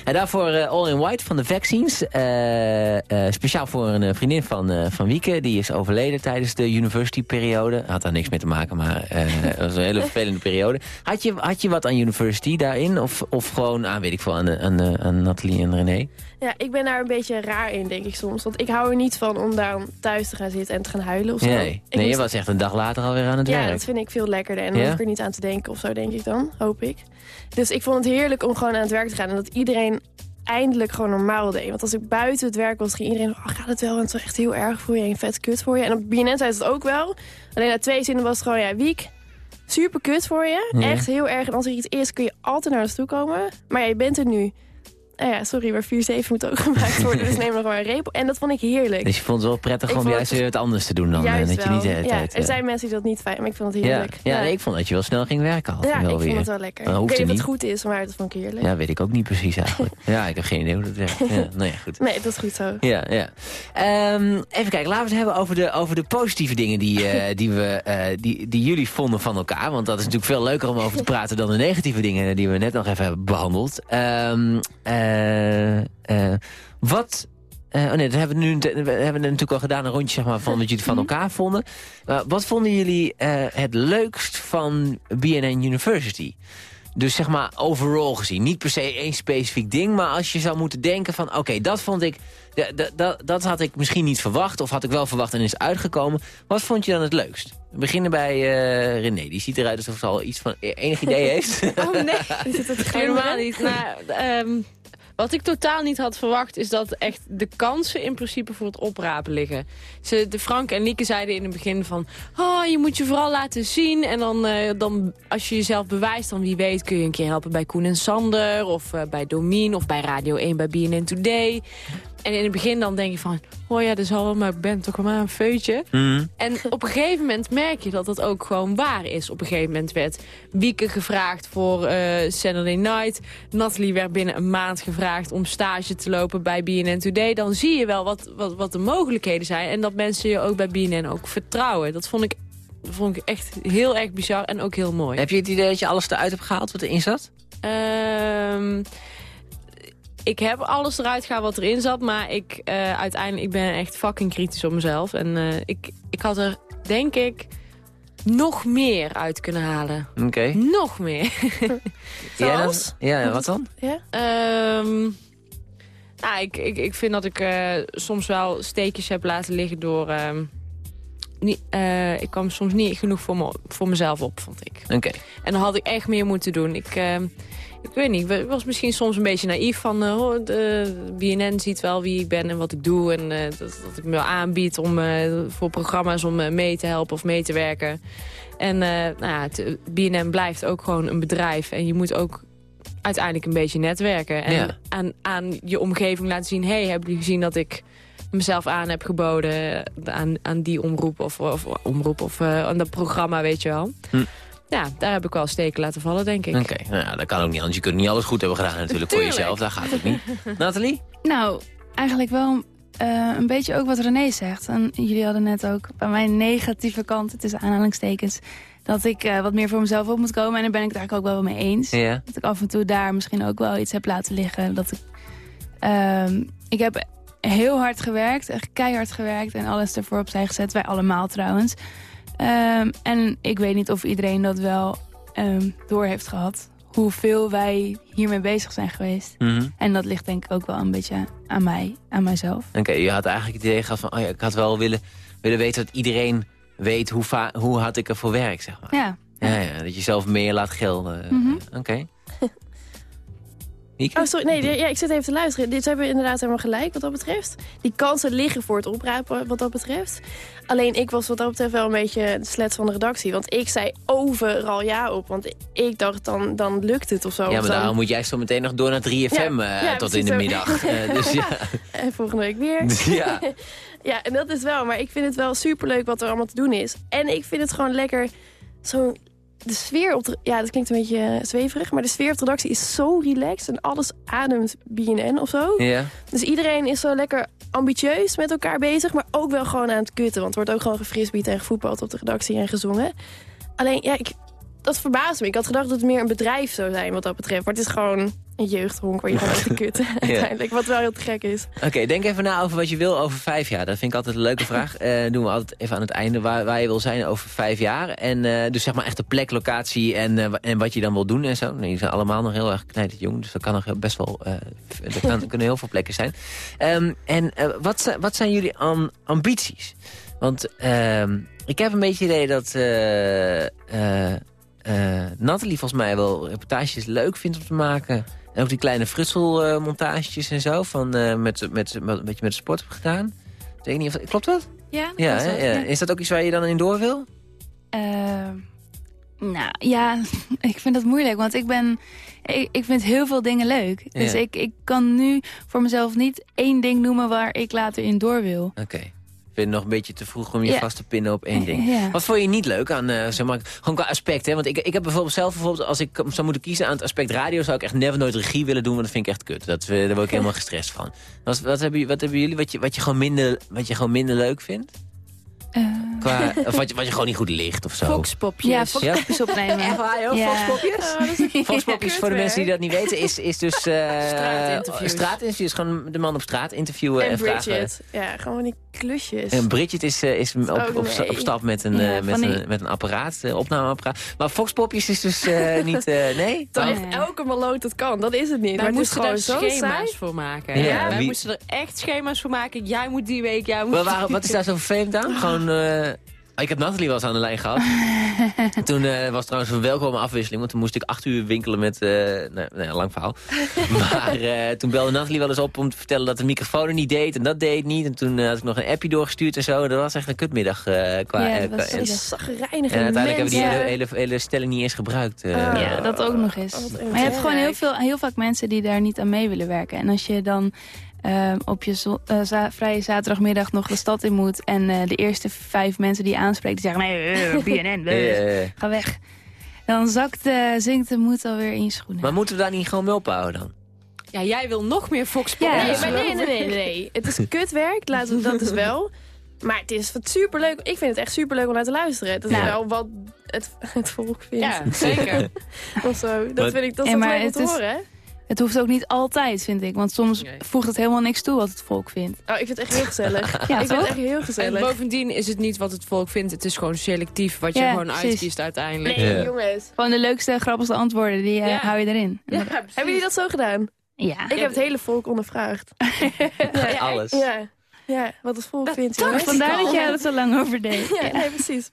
En daarvoor eh, All in White van de Vaccines. Eh, eh, speciaal voor een vriendin van, van Wieke. Die is overleden tijdens de university-periode. Had daar niks mee te maken, maar het was een hele vervelende periode. Had je, had je wat aan university daarin? Of, of gewoon, aan, weet ik veel, aan, aan, aan, Nathalie en René? Ja, ik ben daar een beetje raar in, denk ik soms. Want ik hou er niet van om daar thuis te gaan zitten en te gaan huilen of zo. Nee, Ik nee je was echt een dag later alweer aan het ja, werk. dat vind ik veel lekkerder. En dan Ja? hoef ik er niet aan te denken of zo, denk ik dan. Hoop ik. Dus ik vond het heerlijk om gewoon aan het werk te gaan. En dat iedereen eindelijk gewoon normaal deed. Want als ik buiten het werk was, ging iedereen... Oh, gaat het wel? En het was echt heel erg voor je en vet kut voor je. En op BNN zei ze het ook wel. Alleen na twee zinnen was het gewoon... Ja, Wiek, super kut voor je. Ja. Echt heel erg. En als er iets is, kun je altijd naar ons toe komen. Maar ja, je bent er nu. Nou ja, sorry, maar 4-7 moet ook gemaakt worden. Dus neem nog maar een reep. En dat vond ik heerlijk. Dus je vond het wel prettig Ik om juist het- weer wat anders te doen dan. eh, Juist dat je niet de hele wel. tijd... ja, er eh, zijn mensen die dat niet fijn, maar ik vond het ja, heerlijk. ja, nee, ik vond dat je wel snel ging werken. altijd Ja, wel ik weer. vond het wel lekker. Ik weet niet of het goed is, maar dat vond ik heerlijk. Ja, weet ik ook niet precies eigenlijk. ja, ik heb geen idee hoe dat werkt. Ja, nou ja, goed. Nee, dat is goed zo. Ja, ja. Ehm, even kijken, laten we het hebben over de, over de positieve dingen die, eh, die, we, die, die jullie vonden van elkaar. Want dat is natuurlijk veel leuker om over te praten dan de negatieve dingen die we net nog even hebben behandeld. Eh, wat... eh, oh nee, dat hebben we, nu, we hebben het natuurlijk al gedaan, een rondje zeg maar, van wat jullie van elkaar vonden. Maar wat vonden jullie eh, het leukst van BNN University? Dus zeg maar overal gezien. Niet per se één specifiek ding. Maar als je zou moeten denken van... Oké, dat vond ik... da- da- da- Dat had ik misschien niet verwacht. Of had ik wel verwacht en is uitgekomen. Wat vond je dan het leukst? We beginnen bij eh, René. Die ziet eruit alsof ze al iets van enig idee heeft. Oh nee, helemaal niet. Nou, ehm, wat ik totaal niet had verwacht is dat echt de kansen in principe voor het oprapen liggen. Ze, de Frank en Lieke zeiden in het begin van... Oh, je moet je vooral laten zien. En dan, eh, dan als je jezelf bewijst, dan wie weet kun je een keer helpen bij Koen en Sander... of eh, bij Domien of bij Radio 1 bij BNN Today. En in het begin dan denk je van... Oh ja, dat zal wel, maar ik ben toch maar een feutje. Mhm. En op een gegeven moment merk je dat dat ook gewoon waar is. Op een gegeven moment werd Wieke gevraagd voor eh, Saturday Night. Natalie werd binnen een maand gevraagd om stage te lopen bij BNN Today. Dan zie je wel wat, wat, wat de mogelijkheden zijn. En dat mensen je ook bij BNN ook vertrouwen. Dat vond ik, dat vond ik echt heel erg bizar en ook heel mooi. Heb je het idee dat je alles eruit hebt gehaald wat erin zat? Ehm, ik heb alles eruit gehaald wat erin zat. Maar ik, eh, uiteindelijk ik ben echt fucking kritisch op mezelf. En eh, ik, ik had er, denk ik, nog meer uit kunnen halen. Oké. Nog meer. Dan? Zoals? Ja, wat dan? Ja? Ehm, nou, ik, ik, ik vind dat ik eh, soms wel steekjes heb laten liggen door... ehm, niet, eh, ik kwam soms niet genoeg voor, me, voor mezelf op, vond ik. Oké. En dan had ik echt meer moeten doen. Ik, ehm, ik weet niet, ik was misschien soms een beetje naïef van... eh, oh, de BNN ziet wel wie ik ben en wat ik doe. En eh, dat, dat ik me wel aanbied om, eh, voor programma's om eh, mee te helpen of mee te werken. En eh, nou ja, het, BNN blijft ook gewoon een bedrijf. En je moet ook uiteindelijk een beetje netwerken. En Ja. aan, aan je omgeving laten zien... hey, hebben jullie gezien dat ik mezelf aan heb geboden... eh, aan, aan die omroep of, of omroep of eh, aan dat programma, weet je wel. Hm. Ja, daar heb ik wel steken laten vallen, denk ik. Oké, nou ja, dat kan ook niet anders. Je kunt niet alles goed hebben gedaan natuurlijk voor jezelf. Daar gaat het niet. Nathalie? Nou, eigenlijk wel eh, een beetje ook wat René zegt. En jullie hadden net ook bij mijn negatieve kant, tussen aanhalingstekens... dat ik eh, wat meer voor mezelf op moet komen. En daar ben ik het eigenlijk ook wel mee eens. Ja. Dat ik af en toe daar misschien ook wel iets heb laten liggen. Dat ik, ehm, ik heb heel hard gewerkt, echt keihard gewerkt... en alles ervoor opzij gezet, wij allemaal trouwens. Ehm, en ik weet niet of iedereen dat wel ehm, door heeft gehad... hoeveel wij hiermee bezig zijn geweest. Mhm. En dat ligt denk ik ook wel een beetje aan mij, aan mijzelf. Oké, je had eigenlijk het idee gehad van... Oh ja, ik had wel willen, willen weten dat iedereen weet hoe, hoe hard ik ervoor werk, zeg maar. Ja, Ja, ja, dat je zelf meer laat gelden. Mhm. Oké. Oh, sorry. Nee, ja, ik zit even te luisteren. Dit hebben we inderdaad helemaal gelijk wat dat betreft. Die kansen liggen voor het oprapen wat dat betreft. Alleen ik was wat dat betreft wel een beetje de slets van de redactie. Want ik zei overal ja op. Want ik dacht, dan, dan lukt het of zo. Ja, maar dan- daarom moet jij zo meteen nog door naar 3FM Ja, eh, ja, tot in de middag. Eh, dus ja. En volgende week weer. Ja. ja, en dat is wel. Maar ik vind het wel superleuk wat er allemaal te doen is. En ik vind het gewoon lekker zo... De sfeer op de... Ja, dat klinkt een beetje eh, zweverig. Maar de sfeer op de redactie is zo relaxed. En alles ademt BNN of zo. Ja. Dus iedereen is zo lekker ambitieus met elkaar bezig. Maar ook wel gewoon aan het kutten. Want er wordt ook gewoon gefrisbeet en gevoetbald op de redactie en gezongen. Alleen, ja, ik, dat verbaast me. Ik had gedacht dat het meer een bedrijf zou zijn wat dat betreft. Maar het is gewoon een jeugdhonk waar je gewoon te kutten uiteindelijk. Wat wel heel te gek is. Oké, denk even na over wat je wil over vijf jaar. Dat vind ik altijd een leuke vraag. Eh doen we altijd even aan het einde waar, waar je wil zijn over vijf jaar. En eh, dus zeg maar echt de plek, locatie en, eh, en wat je dan wil doen en zo. Nee, die zijn allemaal nog heel erg knijtend jong. Dus dat kan nog heel- best wel... er kan, kunnen heel veel plekken zijn. Ehm, en wat, zijn- wat zijn jullie am- ambities? Want ehm, ik heb een beetje het idee dat... Nathalie volgens mij wel reportages leuk vindt om te maken. En ook die kleine frutselmontages en zo. Van, eh, met, met, met, wat je met de sport hebt gedaan. Ik weet niet of, klopt dat? Ja, dat Ja, dat, ja. ja. Is dat ook iets waar je dan in door wil? Ehm, nou ja, ik vind dat moeilijk, want ik ben, ik, ik vind heel veel dingen leuk. Dus Ja. ik, ik kan nu voor mezelf niet één ding noemen waar ik later in door wil. Oké. Vind het nog een beetje te vroeg om je vast te pinnen op één ding. Wat vond je niet leuk aan, eh, zeg maar, gewoon qua aspect, hè? Want ik, ik heb bijvoorbeeld zelf, bijvoorbeeld, als ik zou moeten kiezen aan het aspect radio, zou ik echt never nooit regie willen doen, want dat vind ik echt kut. Dat, eh, daar word ik helemaal gestrest van. Wat, wat, hebben, wat hebben jullie, wat je, wat, je gewoon minder, wat je gewoon minder leuk vindt? Eh, Qua, of wat je, wat je gewoon niet goed ligt of zo? Foxpopjes. ja, foxpopjes opnemen. Echt waar, joh? Ja. Foxpopjes? Foxpopjes, voor de mensen die dat niet weten, is, is dus... eh Straatinterviews. straatinterviews. Gewoon de man op straat interviewen en, En vragen. Ja, gewoon die klusjes. En Bridget is, eh, is op, Oh, op, sta- nee. op stap met een, Ja, eh, met een, met een apparaat, eh, opnameapparaat. Maar Foxpopjes is dus eh, niet... eh, nee? Toch Oh. echt elke maloot het kan. Dat is het niet. Wij maar moesten gewoon daar schema's saai. voor maken. Ja, Ja, wij wie- moesten er echt schema's voor maken. Jij moet die week, jij moet... Maar waar- wat is daar zo vervelend aan? Gewoon... eh, ik heb Nathalie wel eens aan de lijn gehad. toen eh, was trouwens een welkome afwisseling. Want toen moest ik acht uur winkelen met... eh nou, nou ja, lang verhaal. maar eh, toen belde Nathalie wel eens op om te vertellen dat de microfoon er niet deed. En dat deed niet. En toen had ik nog een appje doorgestuurd en zo. Dat was echt een kutmiddag. eh, qua, Ja, dat was en, zagrijnige en uiteindelijk hebben we die hele, hele, hele stelling niet eens gebruikt. eh. Ah. Ja, dat ook nog eens. Wat Maar je hebt gewoon heel, veel, heel vaak mensen die daar niet aan mee willen werken. En als je dan ehm, op je zo- eh, za- vrije zaterdagmiddag nog de stad in moet... en eh, de eerste vijf mensen die je aanspreekt, die zeggen... nee, eh, BNN, ga weg. Dan zakt, zinkt de moed alweer in je schoenen. Maar moeten we daar niet gewoon mee ophouden dan? Ja, jij wil nog meer. Ja, Nee, maar nee, nee, nee, nee. Het is kutwerk, laten we dat is wel. Maar het is superleuk. Ik vind het echt superleuk om naar te luisteren. Dat is Ja. wel wat het, het volk vindt. Ja, zeker. Of zo. Dat vind ik dat is Ja, om te horen, hè? Het hoeft ook niet altijd, vind ik. Want soms Nee. voegt het helemaal niks toe wat het volk vindt. Oh, ik vind het echt heel gezellig. Ja, ik vind het echt heel En gezellig. bovendien is het niet wat het volk vindt. Het is gewoon selectief wat je Ja, gewoon precies. uitkiest uiteindelijk. Nee, Ja. jongens. Gewoon de leukste, grappigste antwoorden, die eh, hou je erin. Ja, Hebben jullie dat zo gedaan? Ja. Ik heb het hele volk ondervraagd. ja, Alles. Ja. ja, wat het volk vindt, jongens. Vandaar dat jij er zo lang over deed. Ja, nee, precies.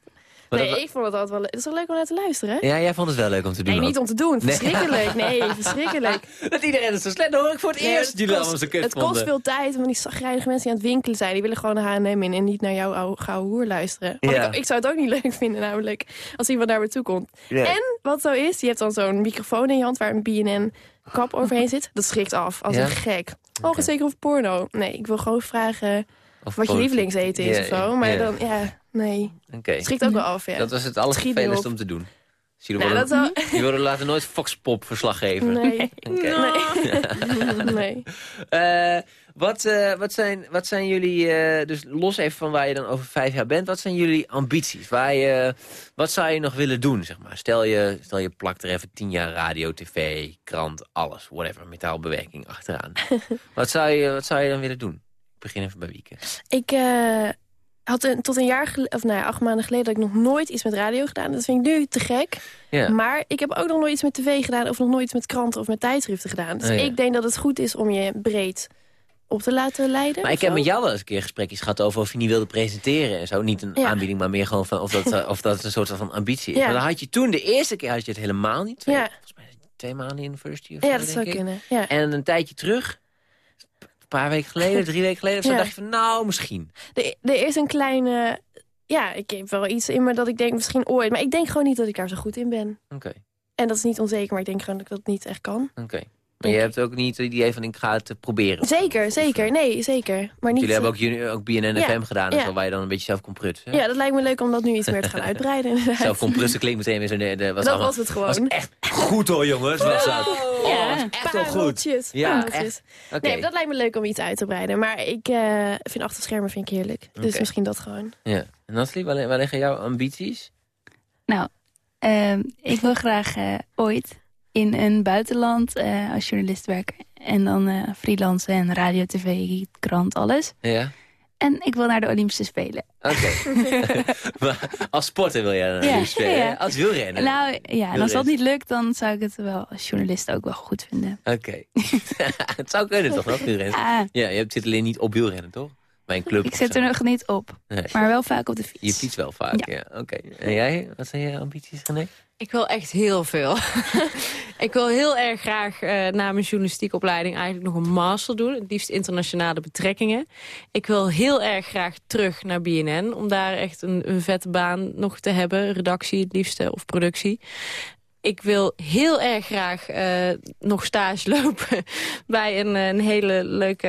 Maar Nee, dat- ik vond het altijd wel leuk. Het is wel leuk om naar te luisteren, hè? Ja, jij vond het wel leuk om te doen. Nee, niet om te doen. Verschrikkelijk. Nee, verschrikkelijk. Dat iedereen het zo slecht dat hoor ik voor het eerst. het jullie kost- allemaal zo kut Het kost veel tijd, want die zagrijnige mensen die aan het winkelen zijn... die willen gewoon naar H&M in en niet naar jouw oude gouden hoer luisteren. Want Ja. ik, ik zou het ook niet leuk vinden namelijk, als iemand naar me toe komt. En wat zo is, je hebt dan zo'n microfoon in je hand... waar een BNN-kap overheen zit. Dat schrikt af, als Ja? een gek. Oh, gaat zeker over porno. Nee, ik wil gewoon vragen Of wat je lievelingseten is Ja, of zo. Maar dan, ja, nee. Oké, Schrikt ook wel af, ja. dat was het niet om te doen. Dus jullie Nou, dat worden, wel... worden later nooit Foxpop verslag geven. Nee. Oké. Nee. nee. Eh, wat, eh, wat, zijn, wat zijn jullie, eh, dus los even van waar je dan over vijf jaar bent, wat zijn jullie ambities? Waar je, wat zou je nog willen doen, zeg maar? Stel je, stel je plakt er even tien jaar radio, tv, krant, alles, whatever, metaalbewerking achteraan. wat, zou je, wat zou je dan willen doen? Ik begin even bij Wieke. Ik eh, had een, tot een jaar of nou ja, acht maanden geleden, dat ik nog nooit iets met radio gedaan. Dat vind ik nu te gek. Ja. Maar ik heb ook nog nooit iets met tv gedaan, of nog nooit iets met kranten of met tijdschriften gedaan. Dus Oh ja. ik denk dat het goed is om je breed op te laten leiden. Maar ik heb met jou wel eens een keer gesprekjes gehad over of je niet wilde presenteren en zo. Niet een Ja. aanbieding, maar meer gewoon van of dat, eh, of dat een soort van ambitie is. Ja. Maar dan had je toen, de eerste keer had je het helemaal niet. Twee, Ja. Volgens mij twee maanden University of Ja, zo, dat zou ik. kunnen. Ja. En een tijdje terug, een paar weken geleden, drie weken geleden... zo, Ja. dacht je van, nou, misschien. Er, er is een kleine... Ja, ik heb wel iets in me dat ik denk misschien ooit. Maar ik denk gewoon niet dat ik daar zo goed in ben. Oké, En dat is niet onzeker, maar ik denk gewoon dat ik dat niet echt kan. oké. Maar je hebt ook niet het idee van, ik ga het eh, proberen. Zeker, zeker. Nee, zeker. Maar niet... Jullie hebben ook, ook BNN Ja, FM gedaan, en ja. waar je dan een beetje zelf kon prutsen. Ja, dat lijkt me leuk om dat nu iets meer te gaan uitbreiden. inderdaad. Zelf kon prutsen klinkt meteen weer zo... De, de- was dat allemaal- was het gewoon. was echt goed hoor, jongens. Was dat. Oh, Ja, was echt wel goed. Ja, echt. Oké. Nee, dat lijkt me leuk om iets uit te breiden. Maar ik eh, vind achter schermen vind ik heerlijk. Dus misschien dat gewoon. Ja. En Nathalie, waar, waar liggen jouw ambities? Nou, ehm, ik wil graag eh, ooit in een buitenland eh, als journalist werken. En dan eh freelancen en radio, tv, krant, alles. Ja. En ik wil naar de Olympische Spelen. Oké. maar als sporter wil jij nu spelen? ja. Als wielrenner? Nou ja, en als dat niet lukt, dan zou ik het wel als journalist ook wel goed vinden. Oké. het zou kunnen toch nog, wielrennen? Ja. Ja, je zit alleen niet op wielrennen, toch? Mijn club. Ik zit er nog niet op, Nee. maar wel vaak op de fiets. Je fietst wel vaak, ja. Oké. En jij? Wat zijn je ambities, René? Ik wil echt heel veel. ik wil heel erg graag eh, na mijn journalistieke opleiding eigenlijk nog een master doen. Het liefst internationale betrekkingen. Ik wil heel erg graag terug naar BNN. Om daar echt een, vette baan nog te hebben. Redactie het liefste of productie. Ik wil heel erg graag eh, nog stage lopen bij een, een hele leuke,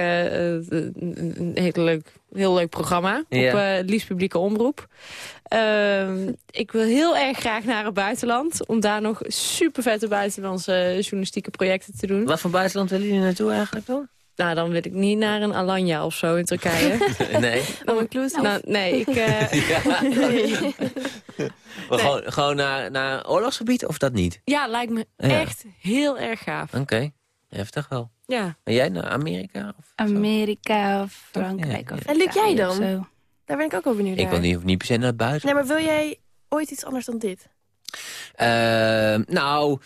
een, een hele leuk, heel leuk programma. Ja. Op eh, het liefst publieke omroep. Ehm, ik wil heel erg graag naar het buitenland. Om daar nog super vette buitenlandse journalistieke projecten te doen. Wat voor buitenland willen jullie naartoe eigenlijk dan? Nou, dan wil ik niet naar een Alanya of zo in Turkije. nee. Dan een nou, nee, ik... eh, Ja. Maar gewoon, gewoon naar, naar oorlogsgebied of dat niet? ja, lijkt me Ja. echt heel erg gaaf. Oké. Heftig wel. Ja. En jij naar Amerika? Of? Amerika of Frankrijk. Of En lukt jij dan? zo. Daar ben ik ook wel benieuwd Ik wil niet, niet per se naar het buiten. Nee, maar wil jij ooit iets anders dan dit? Ehm, nou,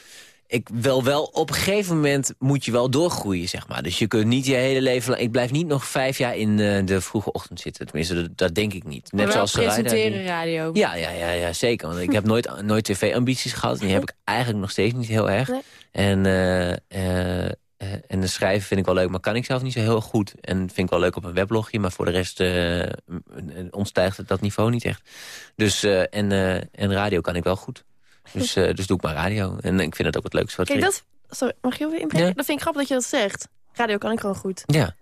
ik wil wel op een gegeven moment moet je wel doorgroeien, zeg maar. Dus je kunt niet je hele leven lang... Ik blijf niet nog vijf jaar in eh, de vroege ochtend zitten. Tenminste, dat, dat denk ik niet. Net zoals Gerard presenteren die- radio. Ja, ja, ja, ja, zeker. Want ik heb nooit, nooit tv-ambities gehad. En die heb ik eigenlijk nog steeds niet heel erg. Nee. En, eh, en de schrijven vind ik wel leuk, maar kan ik zelf niet zo heel goed. En vind ik wel leuk op een weblogje, maar voor de rest eh, ontstijgt het dat niveau niet echt. Dus, eh, en, eh, en radio kan ik wel goed. Dus, eh, dus doe ik maar radio. En ik vind het ook het leukste wat Kijk, dat... Sorry, mag je even inbreken? Ja. Dat vind ik grappig dat je dat zegt. Radio kan ik gewoon goed. Ja.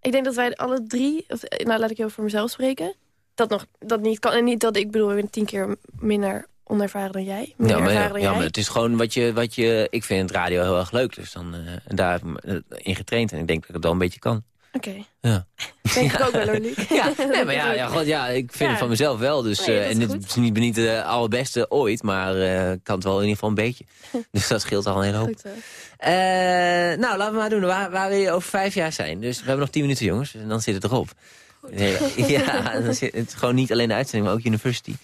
Ik denk dat wij alle drie... Of, eh, nou, laat ik heel voor mezelf spreken. Dat nog dat niet kan. En niet dat ik bedoel, ik ben tien keer minder onervaren dan jij. Meer Ja, maar, ja, dan ja, jij. maar het is gewoon wat je, wat je... Ik vind radio heel erg leuk, dus dan en daar heb ik me eh, in getraind. En ik denk dat ik het wel een beetje kan. Oké. Ja. Denk ik ook wel, hoor, Luc. Ja, nee, maar ja, ja, God, ja, ik vind Ja. het van mezelf wel. Dus, Nee, eh, en het goed. is niet, niet de allerbeste ooit, maar ik kan het wel in ieder geval een beetje. Dus dat scheelt al een hele hoop. Goed nou, laten we maar doen. Waar, waar wil je over vijf jaar zijn? Dus we hebben nog tien minuten, jongens. En dan zit het erop. Nee, ja, dan zit het is gewoon niet alleen de uitzending, maar ook university.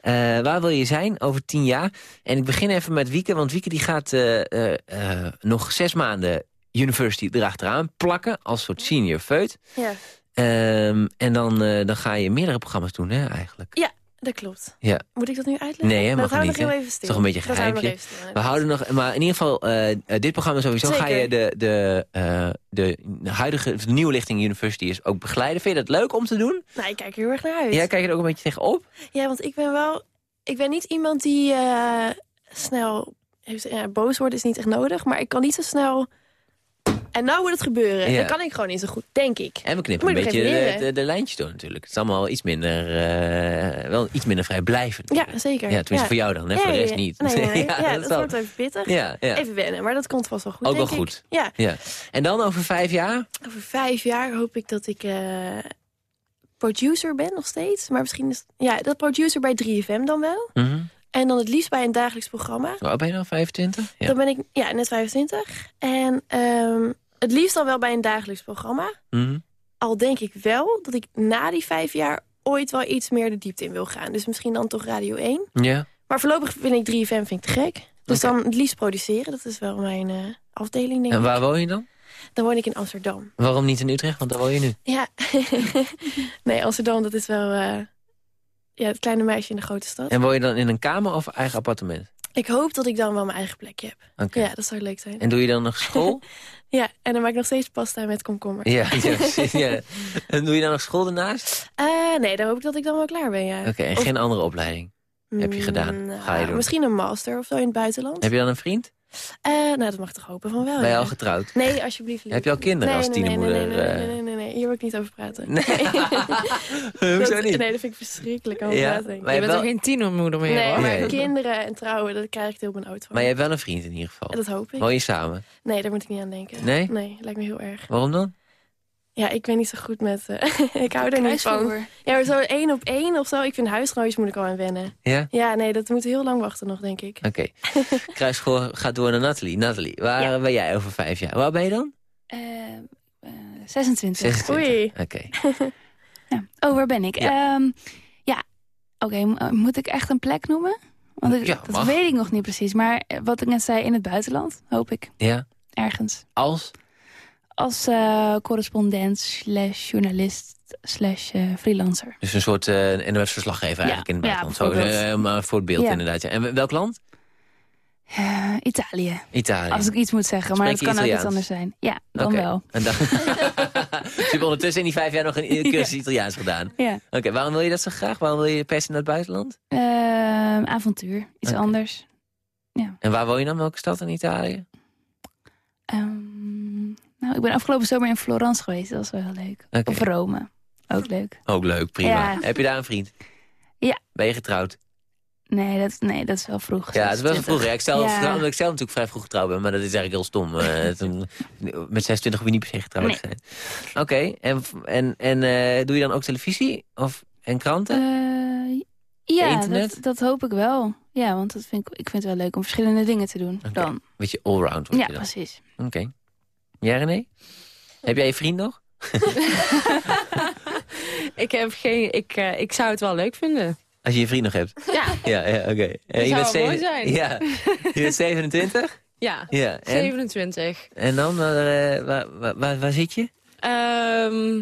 Eh, waar wil je zijn over tien jaar? En ik begin even met Wieke, want Wieke die gaat eh, eh, nog zes maanden university erachteraan plakken als soort senior feut. Ja. Ehm, en dan, dan ga je meerdere programma's doen, hè, eigenlijk. ja, dat klopt. Ja. Moet ik dat nu uitleggen? Nee, hè, Nou, mag niet, we nog hè? heel even stil. toch een beetje we geheimje. We houden nog, maar in ieder geval, eh, eh, dit programma sowieso ga je de, de, eh, de huidige, de nieuwe lichting University is ook begeleiden. Vind je dat leuk om te doen? Nou, ik kijk er heel erg naar uit. Ja, kijk je er ook een beetje tegenop? Ja, want ik ben wel... Ik ben niet iemand die snel... Boos wordt is niet echt nodig, maar ik kan niet zo snel... En nou moet het gebeuren. Ja. Dat kan ik gewoon niet zo goed, denk ik. En we knippen een beetje de, de, de lijntjes door natuurlijk. Het is allemaal iets minder, eh, wel iets minder vrijblijvend. Ja, zeker. Ja, tenminste voor jou dan, hè? voor de rest niet. Nee, nee, nee. Ja, dat dat, wordt even pittig. Even wennen, maar dat komt vast wel goed, Ook wel ik. goed. Ja, Ja. En dan over vijf jaar? over vijf jaar hoop ik dat ik eh, producer ben nog steeds. Maar misschien is... Ja, dat producer bij 3FM dan wel. Mhm. En dan het liefst bij een dagelijks programma. Oud ben je dan? 25? Ja. Dan ben ik ja, net 25. En ehm, het liefst dan wel bij een dagelijks programma. Mhm. Al denk ik wel dat ik na die vijf jaar ooit wel iets meer de diepte in wil gaan. Dus misschien dan toch Radio 1. Ja. Maar voorlopig vind ik 3FM vind ik te gek. Dus dan het liefst produceren. Dat is wel mijn eh, afdeling, denk En ik. waar woon je dan? Dan woon ik in Amsterdam. Waarom niet in Utrecht? Want daar woon je nu. Ja. nee, Amsterdam, dat is wel... eh, ja, het kleine meisje in de grote stad. En woon je dan in een kamer of eigen appartement? Ik hoop dat ik dan wel mijn eigen plekje heb. Ja, dat zou leuk zijn. En doe je dan nog school? Ja, en dan maak ik nog steeds pasta met komkommer. ja, ja. En doe je dan nog school daarnaast? Eh, nee, dan hoop ik dat ik dan wel klaar ben, ja. Oké, en Of- geen andere opleiding? heb je gedaan? Mm, Ga je doen? Misschien een master of zo in het buitenland. Heb je dan een vriend? Eh, nou, dat mag toch hopen van wel, Ben je ja. al getrouwd? Nee, alsjeblieft niet. Heb je al kinderen nee, als nee, tienermoeder? Nee, nee, nee, eh? nee, nee, nee, hier wil ik niet over praten. Nee. Hoezo Dat- niet? Nee, dat vind ik verschrikkelijk over Ja, na te denken. maar je Je bent wel- toch geen tienermoeder meer, Nee, hoor? maar Nee. kinderen en trouwen, dat krijg ik heel benauwd van. Maar je hebt wel een vriend in ieder geval. Dat hoop ik. Woon je samen? Nee, daar moet ik niet aan denken. Nee? Nee, lijkt me heel erg. Waarom dan? Ja, ik ben niet zo goed met... eh, ik hou er niet van. Ja, maar zo één op één of zo. Ik vind huisgenootjes moet ik al aan wennen. Ja? Ja, nee, dat moet heel lang wachten nog, denk ik. Oké. Kruisschool gaat door naar Nathalie. Nathalie, waar Ja. ben jij over vijf jaar? Waar ben je dan? Eh, eh, 26. 26. Oei. Oké. Ja. Oh, waar ben ik? Ja. Ja, ja. oké, eh, moet ik echt een plek noemen? Want ik, Ja, dat mag. weet ik nog niet precies. Maar eh, wat ik net zei, in het buitenland, hoop ik. Ja. Ergens. Als? Als eh, correspondent slash journalist slash eh, freelancer. Dus een soort uh, NOS-verslaggever eigenlijk in het ja, buitenland. Zo, eh, voor het beeld Ja. inderdaad. Ja. En welk land? Eh, Italië. Italië. Als ik iets moet zeggen, maar je kan ook iets anders zijn. Ja, dan wel. En dan... dus je hebt ondertussen in die vijf jaar nog een cursus Italiaans gedaan. Ja. Oké, waarom wil je dat zo graag? Waarom wil je per se naar het buitenland? Eh, avontuur, iets anders. En waar woon je dan? Welke stad in Italië? Ehm, nou, ik ben afgelopen zomer in Florence geweest, dat was wel heel leuk. Of Rome, ook leuk. Ook leuk, prima. Ja. Heb je daar een vriend? Ja. Ben je getrouwd? Nee, dat, nee, dat is wel vroeg. Ja, het is wel 26. vroeg. Ik, stel, Ja. ik zelf natuurlijk vrij vroeg getrouwd ben, maar dat is eigenlijk heel stom. Het- met 26 hoef je niet per se getrouwd Nee. te zijn. Oké, en, en, en eh, doe je dan ook televisie of, en kranten? Eh, ja, Internet? dat, dat hoop ik wel. Ja, want dat vind ik, ik vind het wel leuk om verschillende dingen te doen Oké. dan. Beetje allround word Ja, je dan. precies. Oké. Jij René? Heb jij je vriend nog? ik, heb geen, ik, eh, ik zou het wel leuk vinden. Als je je vriend nog hebt? Ja, Ja, ja oké. Eh, zou bent wel mooi zijn. Ja. Je bent 27? ja. Ja. En, 27. en dan, eh, waar, waar, waar, waar zit je? Ehm,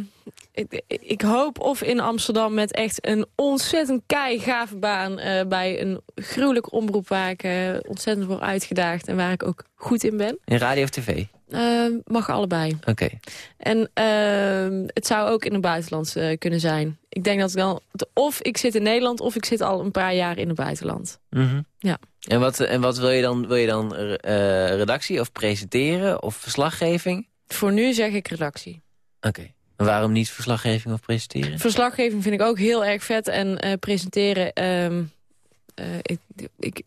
ik, ik hoop of in Amsterdam met echt een ontzettend keigave baan... eh, bij een gruwelijke omroep waar ik eh, ontzettend word uitgedaagd... en waar ik ook goed in ben. In radio of tv? Ehm, mag allebei. Oké. En ehm, het zou ook in het buitenland eh, kunnen zijn. Ik denk dat ik dan... Of ik zit in Nederland of ik zit al een paar jaar in het buitenland. Mhm. Ja. En wat, en wat wil je dan? Wil je dan eh, redactie of presenteren of verslaggeving? Voor nu zeg ik redactie. Oké. En waarom niet verslaggeving of presenteren? Verslaggeving vind ik ook heel erg vet. En eh, presenteren... ehm, eh, ik, ik,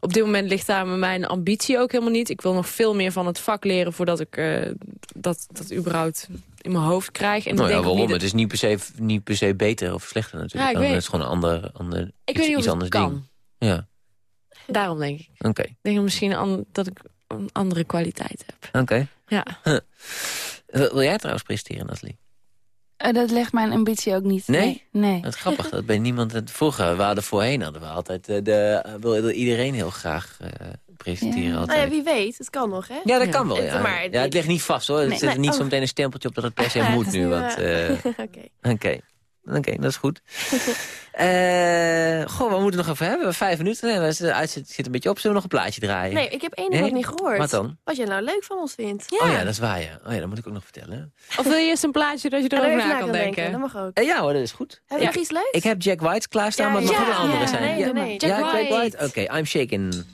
op dit moment ligt daar mijn ambitie ook helemaal niet. Ik wil nog veel meer van het vak leren... voordat ik eh, dat, dat überhaupt in mijn hoofd krijg. En ik nou denk waarom? niet Het is niet per, se, niet per se beter of slechter natuurlijk. Ja, ik Dan weet- Het is gewoon een ander, ander Ik iets, weet niet iets anders kan. ding. Ja, Daarom denk ik. oké. Ik denk misschien an- dat ik een andere kwaliteit heb. Oké. Ja. Wil jij trouwens presenteren, Nathalie? Eh, dat legt mijn ambitie ook niet. Nee? Nee. nee. Het is grappig dat bij niemand... Het, vroeger, we hadden voorheen hadden we altijd... eh, de, eh, wilde iedereen heel graag eh, presenteren Ja. Nou altijd. ja, wie weet, het kan nog, hè? Ja, dat Ja. kan wel, Het- ja. maar ja het ligt niet vast, hoor. Er Nee. zit er Nee, niet oh. zo meteen een stempeltje op dat het per se moet nu. eh, eh, Oké. Dat is goed. Eh goh, we moeten nog even hebben. Vijf minuten. Nee, we- de uitzet zit een beetje op. Zullen we nog een plaatje draaien? Nee, ik heb één Nee? ding nog niet gehoord. Wat dan? Wat jij nou leuk van ons vindt. Oh ja, dat is waar, ja. Oh ja, dat moet ik ook nog vertellen. Of wil je eerst een plaatje dat je erover na kan denken? Dat mag ook. Eh, ja hoor, dat is goed. Heb je Ja. nog iets leuks? Ik heb Jack White klaarstaan, Ja, maar het mag ja, ook een andere ja, zijn. nee, ja, nee, nee. Ja, Jack. White? Oké, I'm shaking.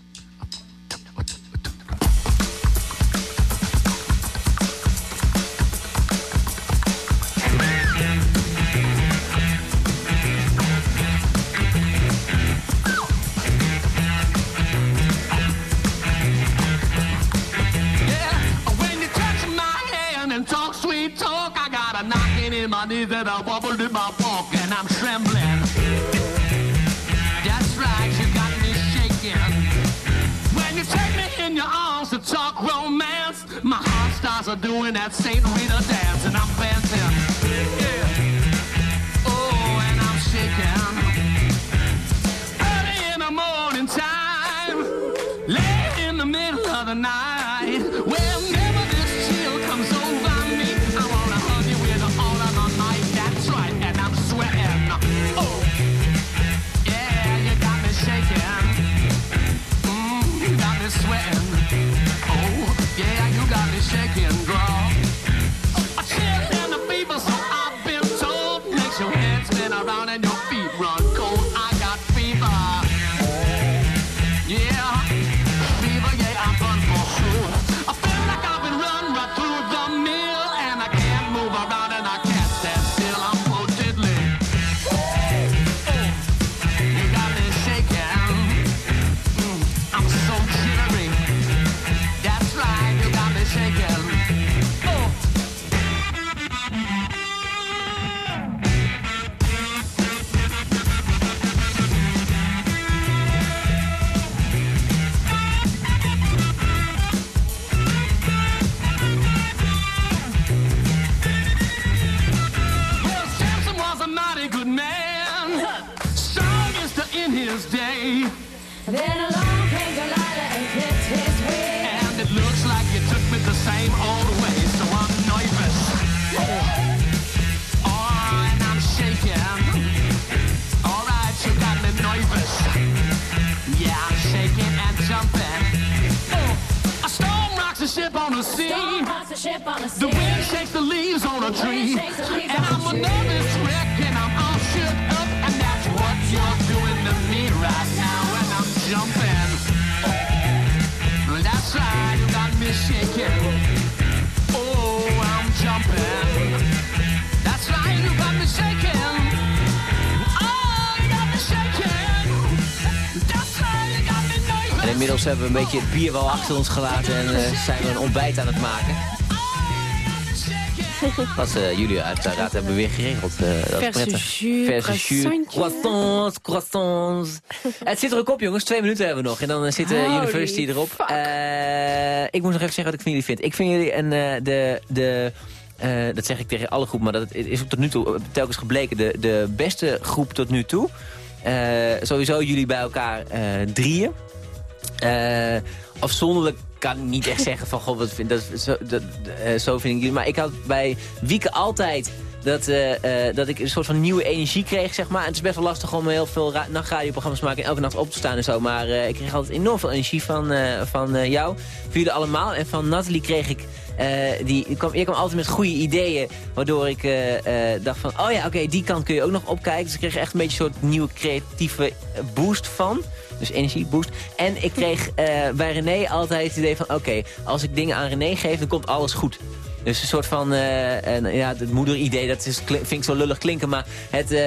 My knees and in my walk, and I'm trembling. That's right, you got me shaking. When you take me in your arms to talk romance, my heart starts doing that Saint Rita dance, and I'm dancing. And your feet run beetje het bier wel achter ons gelaten en eh, zijn we een ontbijt aan het maken. Wat eh, jullie uiteraard hebben weer geregeld. eh, dat is Verse prettig. jus, Verse jus, croissants, croissants. het zit er ook op jongens, twee minuten hebben we nog. En dan zit de Holy University erop. Ik moet nog even zeggen wat ik van jullie vind. Ik vind jullie een, eh, de... de dat zeg ik tegen alle groepen, maar dat is tot nu toe telkens gebleken. De, de beste groep tot nu toe. Sowieso jullie bij elkaar drieën. Eh, afzonderlijk kan ik niet echt zeggen van, goh, wat vind, dat, zo, eh, zo vind ik jullie. Maar ik had bij Wieke altijd dat, eh, dat ik een soort van nieuwe energie kreeg, zeg maar. En het is best wel lastig om heel veel ra nachtradioprogramma's te maken en elke nacht op te staan en zo. Maar ik kreeg altijd enorm veel energie van, van jou, van jullie allemaal. En van Nathalie kreeg ik, die, je kwam altijd met goede ideeën, waardoor ik dacht van, oh ja, oké, die kant kun je ook nog opkijken. Dus ik kreeg echt een beetje een soort nieuwe creatieve boost van. Dus energieboost. En ik kreeg eh, bij René altijd het idee van... oké, als ik dingen aan René geef, dan komt alles goed. Dus een soort van, en, ja, het moederidee, dat is, vind ik zo lullig klinken. Maar het, eh,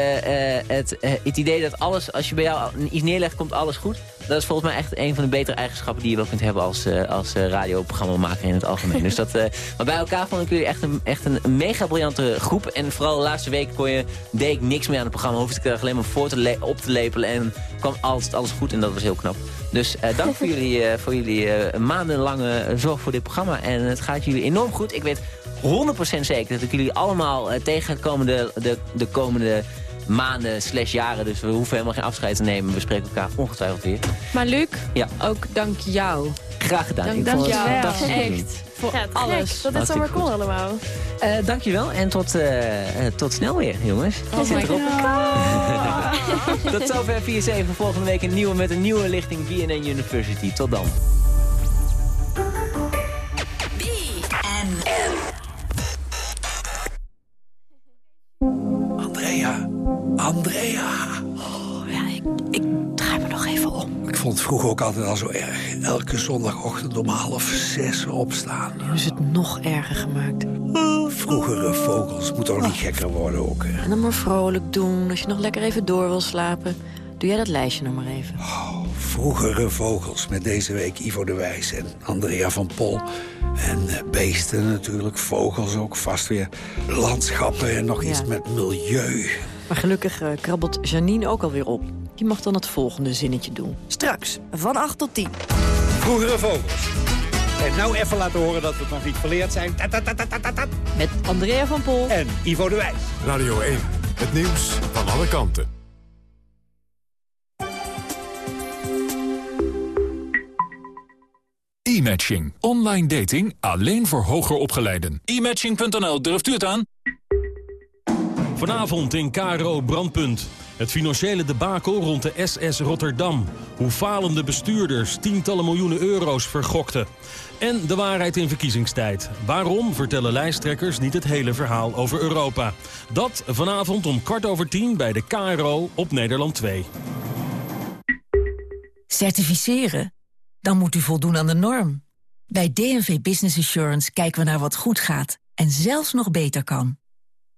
het, het idee dat alles, als je bij jou iets neerlegt, komt alles goed. Dat is volgens mij echt een van de betere eigenschappen die je wel kunt hebben als, eh als eh, radioprogrammamaker in het algemeen. dus dat, eh, maar bij elkaar vond ik jullie echt een, echt een mega briljante groep. En vooral de laatste weken kon je, deed ik niks meer aan het programma. Hoefde ik er alleen maar voor te op te lepelen. En kwam altijd alles goed en dat was heel knap. Dus dank voor jullie, voor jullie maandenlange zorg voor dit programma. En het gaat jullie enorm goed. Ik weet 100% zeker dat ik jullie allemaal tegen de komende, de, de komende maanden slash jaren... dus we hoeven helemaal geen afscheid te nemen. We spreken elkaar ongetwijfeld weer. Maar Luc, Ja. ook dank jou. Graag gedaan. Dank, Ik dank vond het fantastisch. Echt. Voor Ja, alles. dat maar kon goed. allemaal. Eh, dankjewel en tot, eh, eh, tot snel weer, jongens. Oh Zit erop. god. Tot zover 4-7. Volgende week een nieuwe met een nieuwe lichting BNN University. Tot dan. Andrea. Andrea. Ja, ik, ik draai me nog even om. Ik vond het vroeger ook altijd al zo erg. Elke zondagochtend om half zes opstaan. Nu is het nog erger gemaakt. Vroegere vogels moeten ook niet gekker worden ook. hè. En dan maar vrolijk doen, als je nog lekker even door wil slapen. Doe jij dat lijstje nog maar even. Vroegere vogels met deze week Ivo de Wijs en Andrea van Pol. En eh, beesten natuurlijk, vogels ook vast weer. Landschappen en nog iets met milieu. Maar gelukkig eh, krabbelt Janine ook alweer op. Je mag dan het volgende zinnetje doen. Straks, van 8 tot 10. Vroegere vogels. En nou even laten horen dat we het nog niet verleerd zijn. Met Andrea van Pol. En Ivo de Wijs. Radio 1, het nieuws van alle kanten. E-matching. Online dating alleen voor hoger opgeleiden. E-matching.nl, durft u het aan? Vanavond in KRO Brandpunt. Het financiële debakel rond de SS Rotterdam. Hoe falende bestuurders tientallen miljoenen euro's vergokten. En de waarheid in verkiezingstijd. Waarom vertellen lijsttrekkers niet het hele verhaal over Europa? Dat vanavond om kwart over tien bij de KRO op Nederland 2. Certificeren? Dan moet u voldoen aan de norm. Bij DNV Business Assurance kijken we naar wat goed gaat en zelfs nog beter kan.